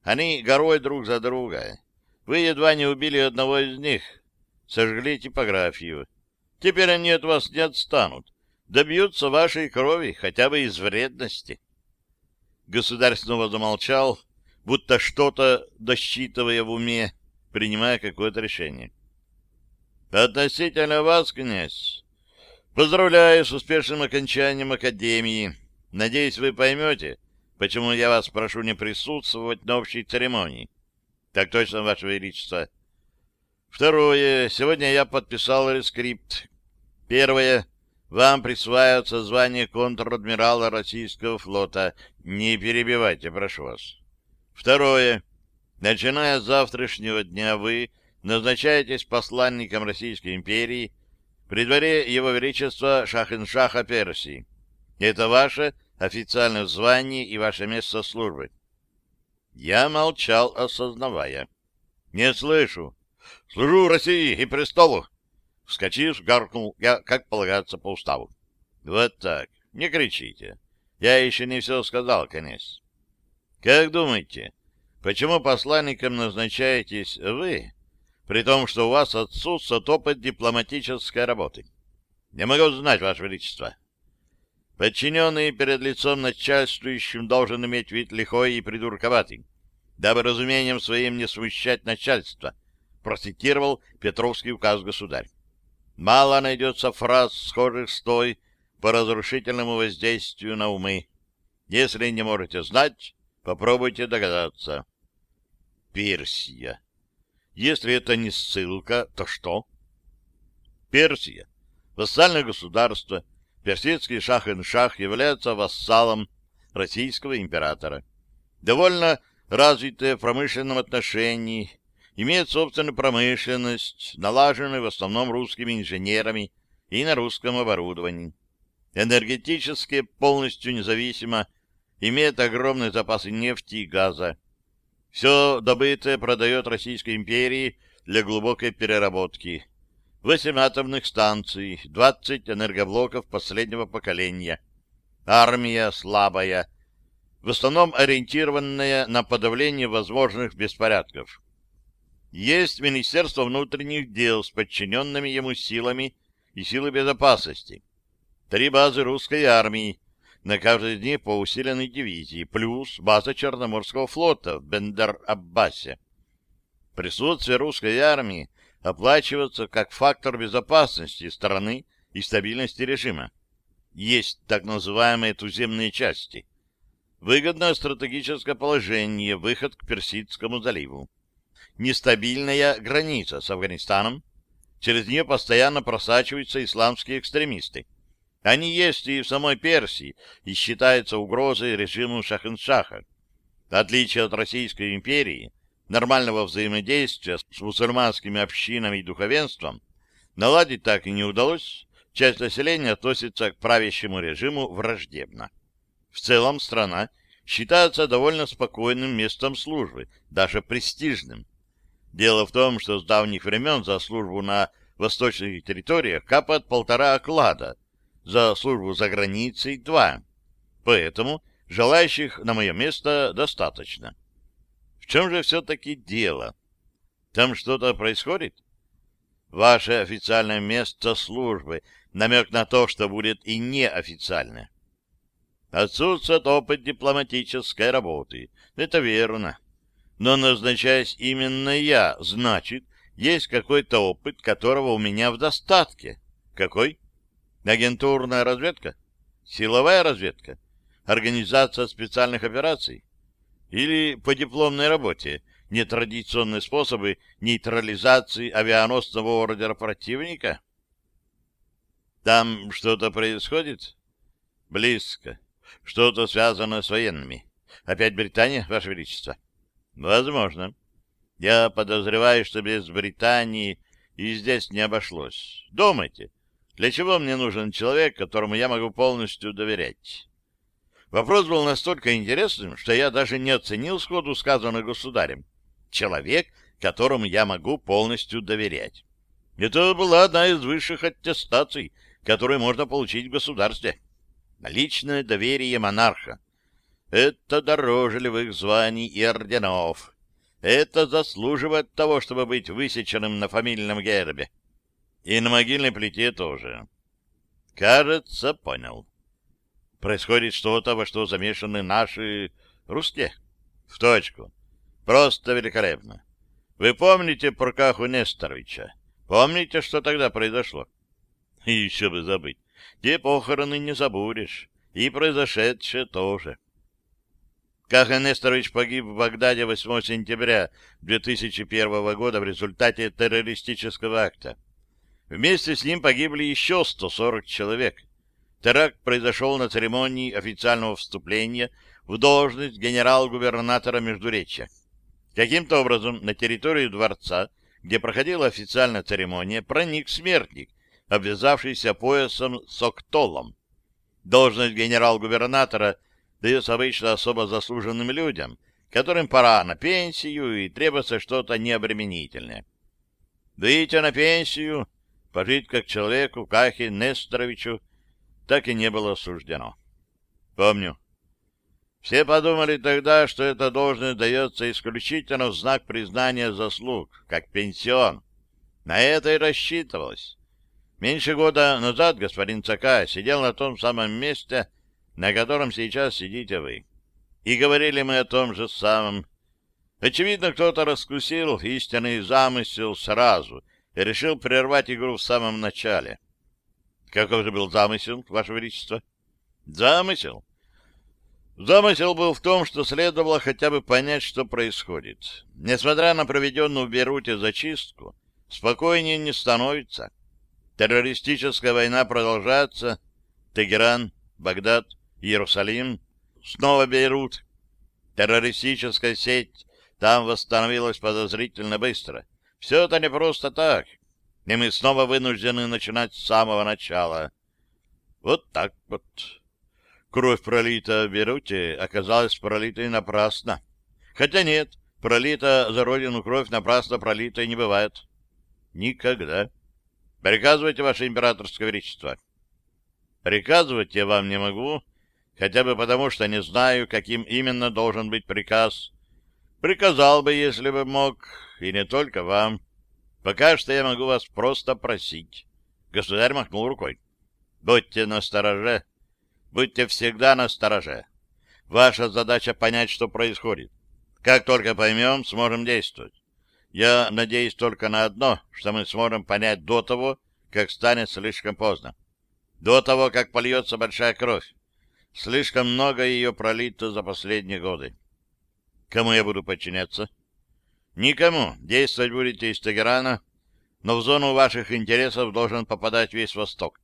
они горой друг за друга. Вы едва не убили одного из них. Сожгли типографию. Теперь они от вас не отстанут. Добьются вашей крови, хотя бы из вредности. Государь снова замолчал, будто что-то досчитывая в уме, принимая какое-то решение. Относительно вас, князь, поздравляю с успешным окончанием Академии. Надеюсь, вы поймете, почему я вас прошу не присутствовать на общей церемонии. Так точно, Ваше Величество. Второе. Сегодня я подписал рескрипт. Первое. Вам присваивается звание контр-адмирала Российского флота. Не перебивайте, прошу вас. Второе. Начиная с завтрашнего дня вы назначаетесь посланником Российской империи при дворе Его Величества Шахиншаха Персии. Это ваше официальное звание и ваше место службы. Я молчал, осознавая. Не слышу. Служу России и престолу. Вскочив, гаркнул я, как полагается по уставу. Вот так. Не кричите. Я еще не все сказал, князь. Как думаете, почему посланником назначаетесь вы, при том, что у вас отсутствует опыт дипломатической работы? Не могу знать, Ваше Величество. Подчиненный перед лицом начальствующим должен иметь вид лихой и придурковатый, дабы разумением своим не смущать начальство, процитировал Петровский указ государь. Мало найдется фраз, схожих с той по разрушительному воздействию на умы. Если не можете знать, Попробуйте догадаться. Персия. Если это не ссылка, то что? Персия. Вассальное государство. Персидский шах-ин-шах является вассалом российского императора. Довольно развитые в промышленном отношении, имеют собственную промышленность, налаженную в основном русскими инженерами и на русском оборудовании. Энергетически полностью независимо, имеет огромные запасы нефти и газа. Все добытое продает Российской империи для глубокой переработки. 8 атомных станций, 20 энергоблоков последнего поколения. Армия слабая, в основном ориентированная на подавление возможных беспорядков. Есть Министерство внутренних дел с подчиненными ему силами и силы безопасности. Три базы русской армии, на каждой из них по усиленной дивизии, плюс база Черноморского флота в Бендер-Аббасе. Присутствие русской армии оплачивается как фактор безопасности страны и стабильности режима. Есть так называемые туземные части. Выгодное стратегическое положение, выход к Персидскому заливу. Нестабильная граница с Афганистаном. Через нее постоянно просачиваются исламские экстремисты. Они есть и в самой Персии и считаются угрозой режиму Шахеншаха. В отличие от Российской империи, нормального взаимодействия с мусульманскими общинами и духовенством наладить так и не удалось, часть населения относится к правящему режиму враждебно. В целом страна считается довольно спокойным местом службы, даже престижным. Дело в том, что с давних времен за службу на восточных территориях капает полтора оклада, за службу за границей два. Поэтому желающих на мое место достаточно. В чем же все-таки дело? Там что-то происходит? Ваше официальное место службы, намек на то, что будет и неофициальное. Отсутствует опыт дипломатической работы. Это верно. Но назначаясь именно я, значит, есть какой-то опыт, которого у меня в достатке. Какой? Агентурная разведка? Силовая разведка? Организация специальных операций? Или по дипломной работе нетрадиционные способы нейтрализации авианосного ордера противника? Там что-то происходит? Близко. Что-то связано с военными. Опять Британия, Ваше Величество? Возможно. Я подозреваю, что без Британии и здесь не обошлось. Думайте, для чего мне нужен человек, которому я могу полностью доверять? Вопрос был настолько интересным, что я даже не оценил сходу сказанного государем. Человек, которому я могу полностью доверять. Это была одна из высших аттестаций, которые можно получить в государстве. Личное доверие монарха. Это дороже левых званий и орденов. Это заслуживает того, чтобы быть высеченным на фамильном гербе. И на могильной плите тоже. Кажется, понял. Происходит что-то, во что замешаны наши русские. В точку. Просто великолепно. Вы помните про Каху Несторовича? Помните, что тогда произошло? И еще бы забыть. Те похороны не забудешь. И произошедшее тоже. Каха Несторович погиб в Багдаде 8 сентября 2001 года в результате террористического акта. Вместе с ним погибли еще 140 человек. Теракт произошел на церемонии официального вступления в должность генерал-губернатора Междуречья. Каким-то образом на территорию дворца, где проходила официальная церемония, проник смертник, обвязавшийся поясом с октолом. Должность генерал-губернатора дается обычно особо заслуженным людям, которым пора на пенсию и требуется что-то необременительное. Выйти на пенсию, пожить как человеку, Кахе Несторовичу, так и не было суждено. Помню. Все подумали тогда, что эта должность дается исключительно в знак признания заслуг, как пенсион. На это и рассчитывалось. Меньше года назад господин Цака сидел на том самом месте, на котором сейчас сидите вы. И говорили мы о том же самом. Очевидно, кто-то раскусил истинный замысел сразу и решил прервать игру в самом начале. Каков же был замысел, Ваше Величество? Замысел? Замысел был в том, что следовало хотя бы понять, что происходит. Несмотря на проведенную в Беруте зачистку, спокойнее не становится. Террористическая война продолжается. Тегеран, Багдад, Иерусалим снова Бейрут. Террористическая сеть там восстановилась подозрительно быстро. Все это не просто так, и мы снова вынуждены начинать с самого начала. Вот так вот. Кровь пролита в Беруте оказалась пролитой напрасно. Хотя нет, пролита за родину кровь напрасно пролитой не бывает. Никогда. Приказывайте, Ваше Императорское Величество. Приказывать я вам не могу, хотя бы потому, что не знаю, каким именно должен быть приказ. Приказал бы, если бы мог, и не только вам. Пока что я могу вас просто просить. Государь махнул рукой. Будьте настороже. Будьте всегда настороже. Ваша задача понять, что происходит. Как только поймем, сможем действовать. Я надеюсь только на одно, что мы сможем понять до того, как станет слишком поздно. До того, как польется большая кровь. Слишком много ее пролито за последние годы. Кому я буду подчиняться? Никому. Действовать будете из Тегерана, но в зону ваших интересов должен попадать весь Восток.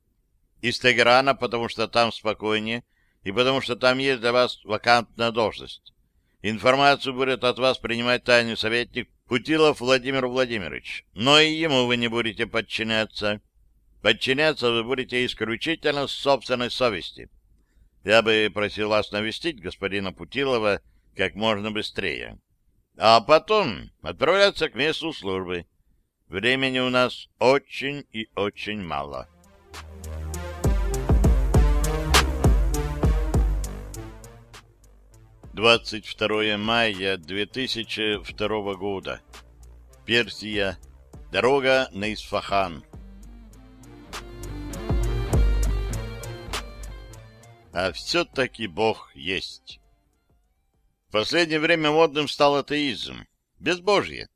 Из Тегерана, потому что там спокойнее, и потому что там есть для вас вакантная должность. Информацию будет от вас принимать тайный советник Путилов Владимир Владимирович, но и ему вы не будете подчиняться. Подчиняться вы будете исключительно с собственной совести. Я бы просил вас навестить господина Путилова как можно быстрее. А потом отправляться к месту службы. Времени у нас очень и очень мало. 22 мая 2002 года. Персия. Дорога на Исфахан. А все-таки Бог есть. В последнее время модным стал атеизм. Безбожье.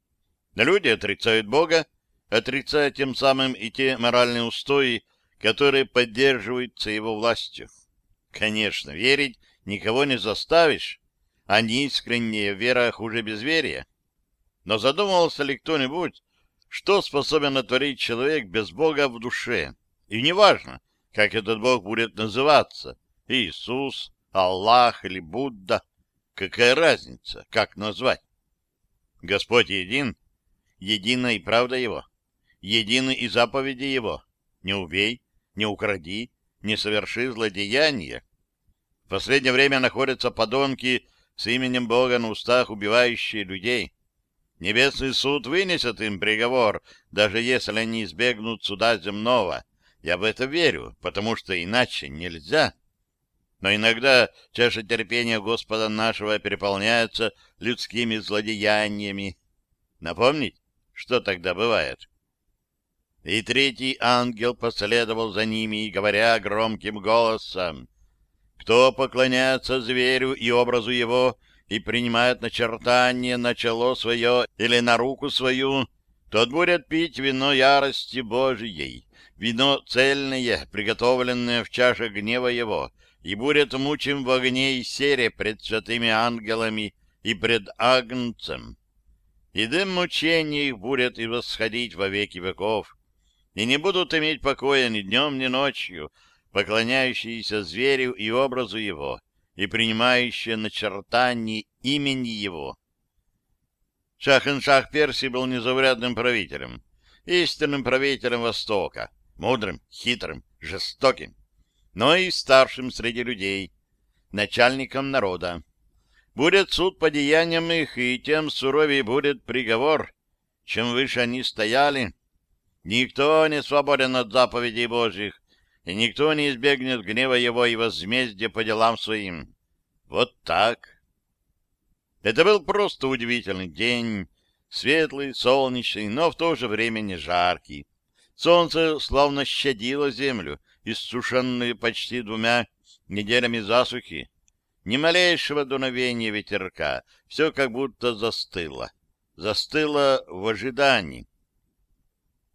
Люди отрицают Бога, отрицая тем самым и те моральные устои, которые поддерживаются его властью. Конечно, верить никого не заставишь, а неискренняя вера хуже безверия. Но задумывался ли кто-нибудь, что способен натворить человек без Бога в душе? И неважно, как этот Бог будет называться — Иисус, Аллах или Будда. Какая разница, как назвать? Господь един, едина и правда Его, едины и заповеди Его. Не убей, не укради, не соверши злодеяния. В последнее время находятся подонки, с именем Бога на устах убивающие людей. Небесный суд вынесет им приговор, даже если они избегнут суда земного. Я в это верю, потому что иначе нельзя. Но иногда чаша терпения Господа нашего переполняется людскими злодеяниями. Напомнить, что тогда бывает? И третий ангел последовал за ними, говоря громким голосом, кто поклоняется зверю и образу его и принимает начертание на чело свое или на руку свою, тот будет пить вино ярости Божией, вино цельное, приготовленное в чаше гнева его, и будет мучим в огне и сере пред святыми ангелами и пред Агнцем. И дым мучений будет и восходить во веки веков, и не будут иметь покоя ни днем, ни ночью, поклоняющиеся зверю и образу его, и принимающие начертание имени его. Шах-ин-Шах Персии был незаурядным правителем, истинным правителем Востока, мудрым, хитрым, жестоким, но и старшим среди людей, начальником народа. Будет суд по деяниям их, и тем суровее будет приговор, чем выше они стояли. Никто не свободен от заповедей Божьих, и никто не избегнет гнева его и возмездия по делам своим. Вот так. Это был просто удивительный день, светлый, солнечный, но в то же время не жаркий. Солнце словно щадило землю, иссушенную почти двумя неделями засухи. Ни малейшего дуновения ветерка, все как будто застыло. Застыло в ожидании.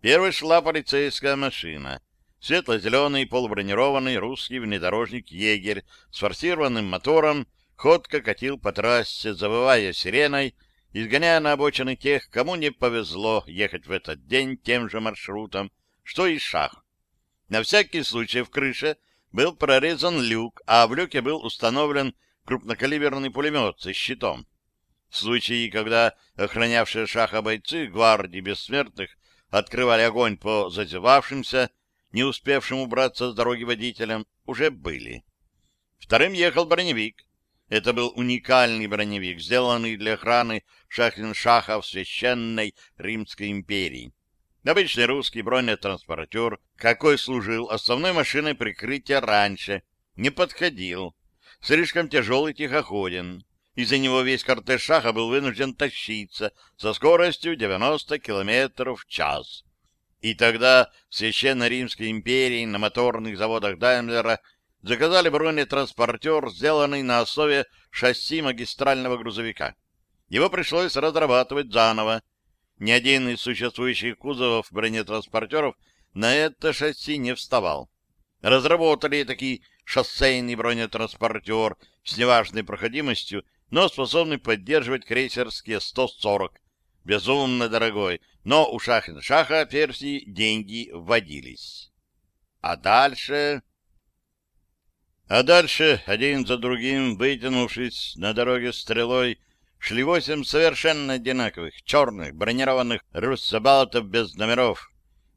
Первой шла полицейская машина — Светло-зеленый полубронированный русский внедорожник-егерь с форсированным мотором ходко катил по трассе, завывая сиреной, изгоняя на обочины тех, кому не повезло ехать в этот день тем же маршрутом, что и шах. На всякий случай в крыше был прорезан люк, а в люке был установлен крупнокалиберный пулемет со щитом. В случае, когда охранявшие шаха бойцы гвардии бессмертных открывали огонь по зазевавшимся, не успевшим убраться с дороги водителям, уже были. Вторым ехал броневик. Это был уникальный броневик, сделанный для охраны шахин-шаха в священной Римской империи. Обычный русский бронетранспортер, какой служил основной машиной прикрытия раньше, не подходил. Слишком тяжелый тихоходен. Из-за него весь кортеж шаха был вынужден тащиться со скоростью 90 км в час. И тогда в Священной Римской империи на моторных заводах Даймлера заказали бронетранспортер, сделанный на основе шасси магистрального грузовика. Его пришлось разрабатывать заново. Ни один из существующих кузовов бронетранспортеров на это шасси не вставал. Разработали такие шоссейный бронетранспортер с неважной проходимостью, но способный поддерживать крейсерские 140. Безумно дорогой, но у Шахин-Шаха Персии деньги вводились. А дальше... А дальше, один за другим, вытянувшись на дороге стрелой, шли восемь совершенно одинаковых, черных, бронированных руссобалтов без номеров,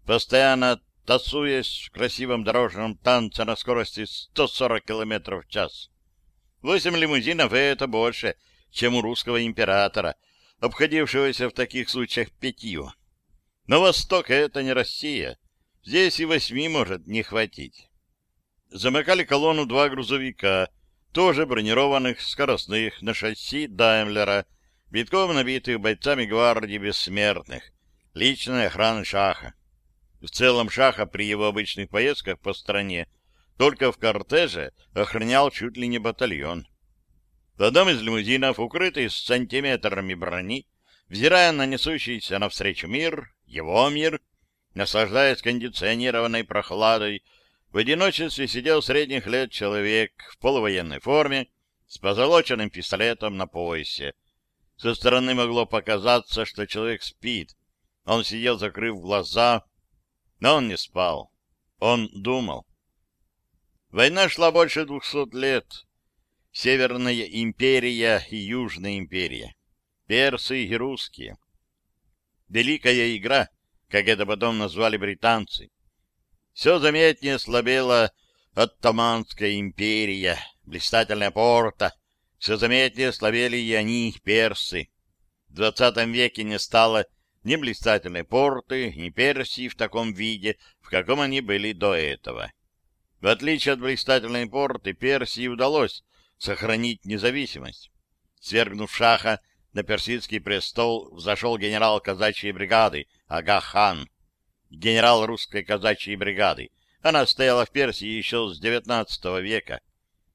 постоянно тасуясь в красивом дорожном танце на скорости 140 км в час. Восемь лимузинов — это больше, чем у русского императора, обходившегося в таких случаях пятью. Но Восток — это не Россия. Здесь и восьми может не хватить. Замыкали колонну два грузовика, тоже бронированных, скоростных, на шасси Даймлера, битком набитых бойцами гвардии бессмертных, личной охраны Шаха. В целом Шаха при его обычных поездках по стране только в кортеже охранял чуть ли не батальон. В одном из лимузинов, укрытый с сантиметрами брони, взирая на несущийся навстречу мир, его мир, наслаждаясь кондиционированной прохладой, в одиночестве сидел средних лет человек в полувоенной форме с позолоченным пистолетом на поясе. Со стороны могло показаться, что человек спит. Он сидел, закрыв глаза, но он не спал. Он думал. Война шла больше двухсот лет. Северная империя и Южная империя. Персы и русские. Великая игра, как это потом назвали британцы. Все заметнее слабела Оттоманская империя, блистательная порта. Все заметнее слабели и они, персы. В двадцатом веке не стало ни блистательной порты, ни Персии в таком виде, в каком они были до этого. В отличие от блистательной порты, Персии удалось сохранить независимость. Свергнув шаха, на персидский престол взошел генерал казачьей бригады Ага-хан, генерал русской казачьей бригады. Она стояла в Персии еще с XIX века,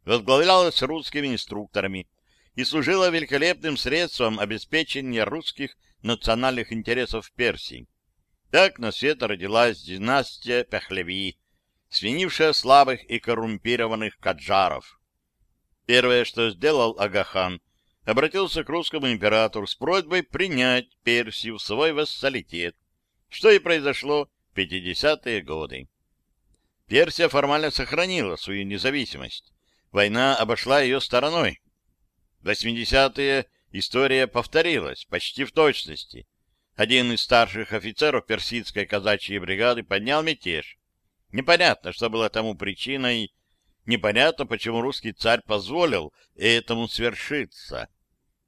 возглавлялась русскими инструкторами и служила великолепным средством обеспечения русских национальных интересов в Персии. Так на свет родилась династия Пехлеви, свинившая слабых и коррумпированных каджаров. Первое, что сделал Агахан, обратился к русскому императору с просьбой принять Персию в свой вассалитет, что и произошло в 50-е годы. Персия формально сохранила свою независимость. Война обошла ее стороной. В 80-е история повторилась почти в точности. Один из старших офицеров персидской казачьей бригады поднял мятеж. Непонятно, что было тому причиной, непонятно, почему русский царь позволил этому свершиться.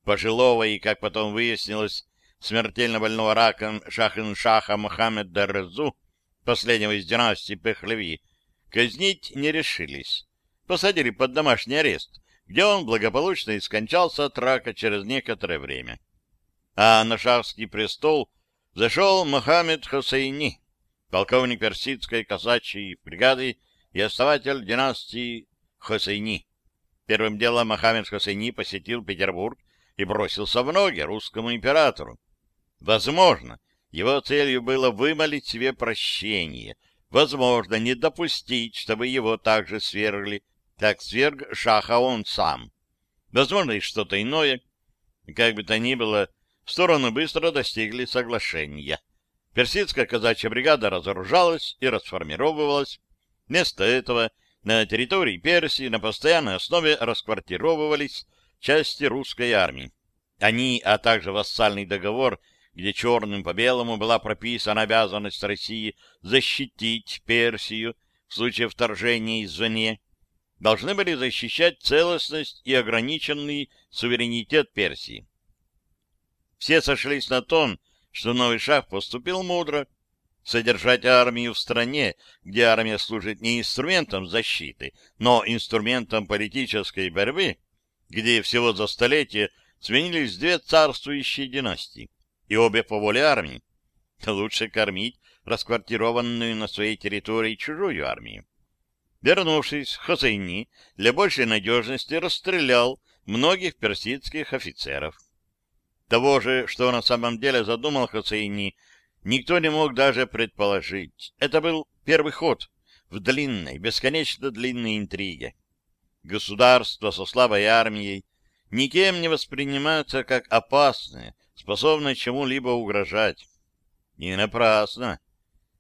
Пожилого и, как потом выяснилось, смертельно больного раком шахин-шаха Мохаммеда Резу, последнего из династии Пехлеви, казнить не решились. Посадили под домашний арест, где он благополучно и скончался от рака через некоторое время. А на шахский престол зашел Мохаммед Хусейни, полковник персидской казачьей бригады и основатель династии Хусейни. Первым делом Мохаммед Хусейни посетил Петербург и бросился в ноги русскому императору. Возможно, его целью было вымолить себе прощение, возможно, не допустить, чтобы его также свергли как сверг шаха он сам. Возможно, и что-то иное. Как бы то ни было, в сторону быстро достигли соглашения. Персидская казачья бригада разоружалась и расформировалась. Вместо этого на территории Персии на постоянной основе расквартировывались части русской армии. Они, а также вассальный договор, где черным по белому была прописана обязанность России защитить Персию в случае вторжения извне, должны были защищать целостность и ограниченный суверенитет Персии. Все сошлись на том, что новый шах поступил мудро, содержать армию в стране, где армия служит не инструментом защиты, но инструментом политической борьбы, где всего за столетие сменились две царствующие династии, и обе по воле армии. Лучше кормить расквартированную на своей территории чужую армию. Вернувшись, Хосейни для большей надежности расстрелял многих персидских офицеров. Того же, что на самом деле задумал Хосейни, никто не мог даже предположить. Это был первый ход в длинной, бесконечно длинной интриге. Государство со слабой армией никем не воспринимается как опасное, способное чему-либо угрожать. Не напрасно,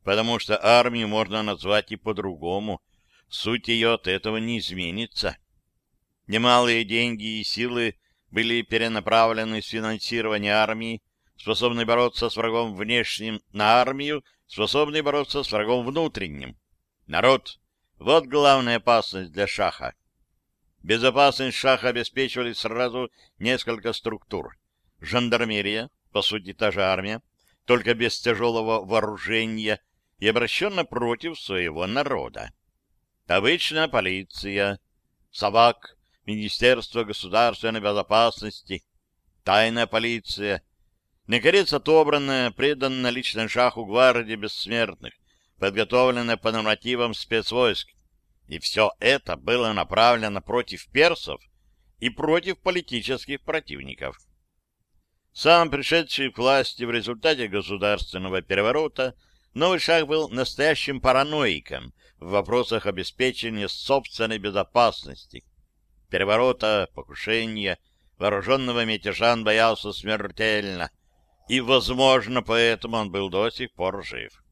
потому что армию можно назвать и по-другому. Суть ее от этого не изменится. Немалые деньги и силы были перенаправлены с финансирования армии, способной бороться с врагом внешним, на армию, способной бороться с врагом внутренним. Народ — вот главная опасность для шаха. Безопасность шаха обеспечивали сразу несколько структур. Жандармерия, по сути, та же армия, только без тяжелого вооружения и обращена против своего народа. Обычная полиция, собак, Министерство государственной безопасности, тайная полиция, наконец отобранная, преданная лично шаху гвардии бессмертных, подготовленная по нормативам спецвойск. И все это было направлено против персов и против политических противников. Сам пришедший к власти в результате государственного переворота, новый шаг был настоящим параноиком в вопросах обеспечения собственной безопасности. Переворота, покушения, вооруженного мятежа он боялся смертельно, и, возможно, поэтому он был до сих пор жив.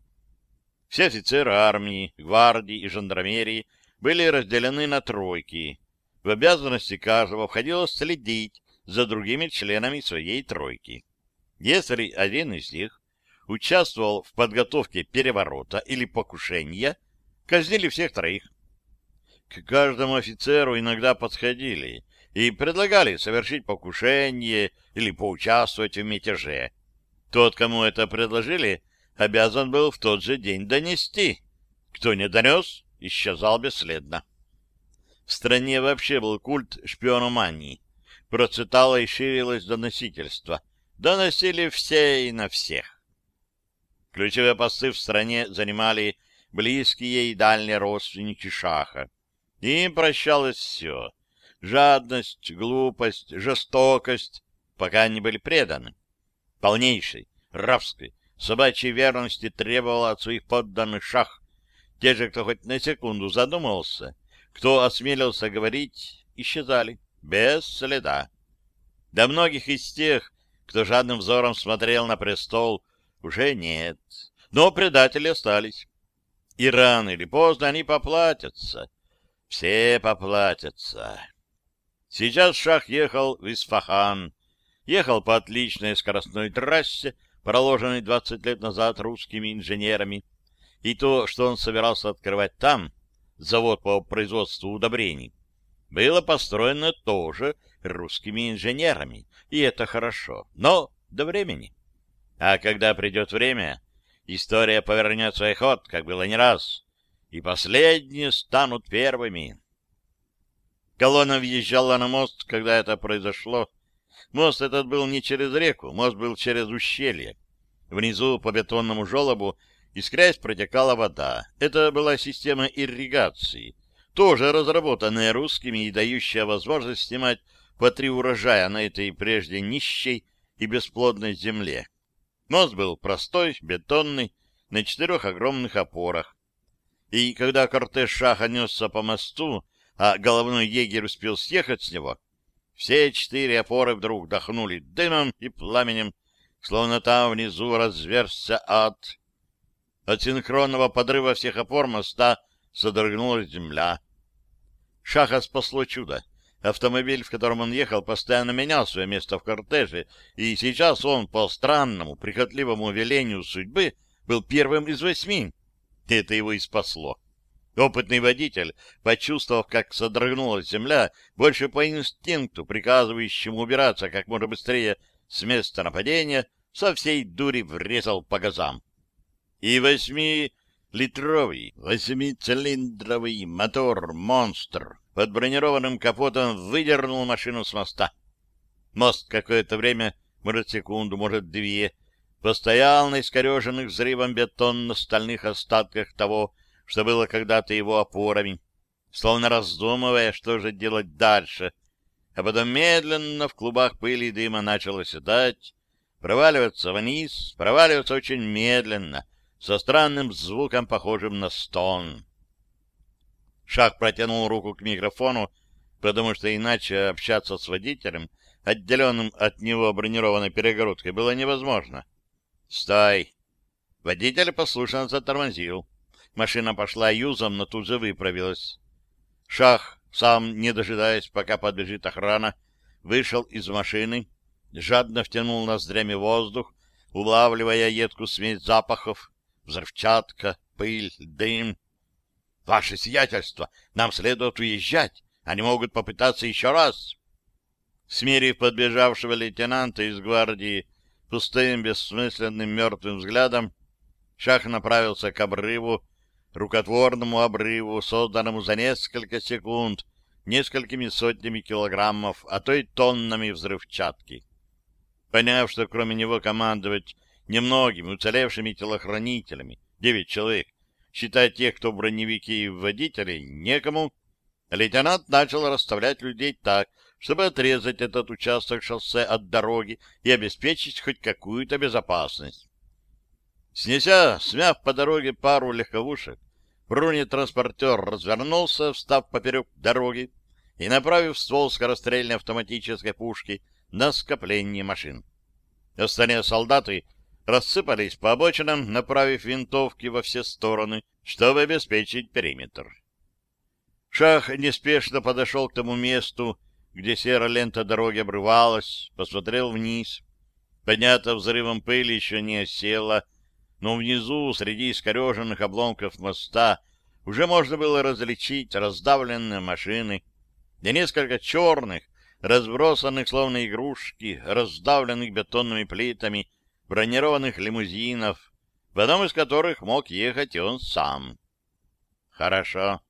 Все офицеры армии, гвардии и жандармерии были разделены на тройки. В обязанности каждого входило следить за другими членами своей тройки. Если один из них участвовал в подготовке переворота или покушения, казнили всех троих. К каждому офицеру иногда подходили и предлагали совершить покушение или поучаствовать в мятеже. Тот, кому это предложили, обязан был в тот же день донести. Кто не донес, исчезал бесследно. В стране вообще был культ шпиономании. Процветало и ширилось доносительство. Доносили все и на всех. Ключевые посты в стране занимали близкие и дальние родственники Шаха. Им прощалось все. Жадность, глупость, жестокость, пока они были преданы. Полнейшей, рабской, собачьей верности требовала от своих подданных шах. Те же, кто хоть на секунду задумался, кто осмелился говорить, исчезали, без следа. Да многих из тех, кто жадным взором смотрел на престол, уже нет. Но предатели остались. И рано или поздно они поплатятся. Все поплатятся. Сейчас Шах ехал в Исфахан. Ехал по отличной скоростной трассе, проложенной 20 лет назад русскими инженерами. И то, что он собирался открывать там, завод по производству удобрений, было построено тоже русскими инженерами, и это хорошо, но до времени. А когда придет время, история повернет свой ход, как было не раз и последние станут первыми. Колонна въезжала на мост, когда это произошло. Мост этот был не через реку, мост был через ущелье. Внизу по бетонному желобу искрясь протекала вода. Это была система ирригации, тоже разработанная русскими и дающая возможность снимать по три урожая на этой прежде нищей и бесплодной земле. Мост был простой, бетонный, на четырех огромных опорах и когда кортеж шаха несся по мосту, а головной егерь успел съехать с него, все четыре опоры вдруг дохнули дымом и пламенем, словно там внизу разверзся ад. От синхронного подрыва всех опор моста содрогнулась земля. Шаха спасло чудо. Автомобиль, в котором он ехал, постоянно менял свое место в кортеже, и сейчас он по странному, прихотливому велению судьбы был первым из восьми. Это его и спасло. Опытный водитель, почувствовав, как содрогнулась земля, больше по инстинкту, приказывающему убираться как можно быстрее с места нападения, со всей дури врезал по газам. И восьмилитровый, восьмицилиндровый мотор-монстр под бронированным капотом выдернул машину с моста. Мост какое-то время, может секунду, может две, постоял на искореженных взрывом бетонно-стальных остатках того, что было когда-то его опорами, словно раздумывая, что же делать дальше, а потом медленно в клубах пыли и дыма начал оседать, проваливаться вниз, проваливаться очень медленно, со странным звуком, похожим на стон. Шах протянул руку к микрофону, потому что иначе общаться с водителем, отделенным от него бронированной перегородкой, было невозможно. «Стой!» Водитель послушно затормозил. Машина пошла юзом, но тут же выправилась. Шах, сам не дожидаясь, пока подбежит охрана, вышел из машины, жадно втянул ноздрями воздух, улавливая едкую смесь запахов, взрывчатка, пыль, дым. Ваше сиятельство, нам следует уезжать. Они могут попытаться еще раз. Смерив подбежавшего лейтенанта из гвардии пустым, бессмысленным, мертвым взглядом, Шах направился к обрыву, рукотворному обрыву, созданному за несколько секунд несколькими сотнями килограммов, а то и тоннами взрывчатки. Поняв, что кроме него командовать немногими уцелевшими телохранителями, девять человек, считая тех, кто броневики и водителей, некому, лейтенант начал расставлять людей так, чтобы отрезать этот участок шоссе от дороги и обеспечить хоть какую-то безопасность. Снеся, смяв по дороге пару легковушек, бронетранспортер развернулся, встав поперек дороги и направив ствол скорострельной автоматической пушки на скопление машин. Остальные солдаты рассыпались по обочинам, направив винтовки во все стороны, чтобы обеспечить периметр. Шах неспешно подошел к тому месту, где серая лента дороги обрывалась, посмотрел вниз. Поднятая взрывом пыли еще не осела, но внизу, среди искореженных обломков моста, уже можно было различить раздавленные машины и несколько черных, разбросанных словно игрушки, раздавленных бетонными плитами, бронированных лимузинов, в одном из которых мог ехать он сам. Хорошо.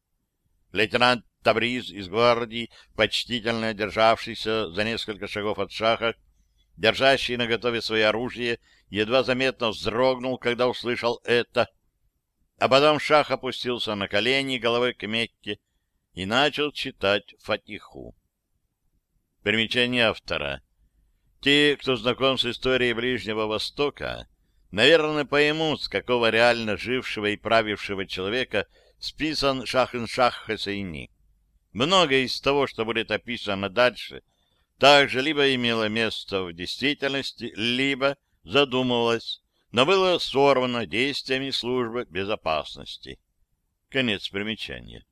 Лейтенант Табриз из гвардии, почтительно державшийся за несколько шагов от шаха, держащий на готове свое оружие, едва заметно вздрогнул, когда услышал это. А потом шах опустился на колени головой к Мекке и начал читать Фатиху. Примечание автора. Те, кто знаком с историей Ближнего Востока, наверное, поймут, с какого реально жившего и правившего человека списан Шахн-Шах Хасейни. Многое из того, что будет описано дальше, также либо имело место в действительности, либо задумывалось, но было сорвано действиями службы безопасности. Конец примечания.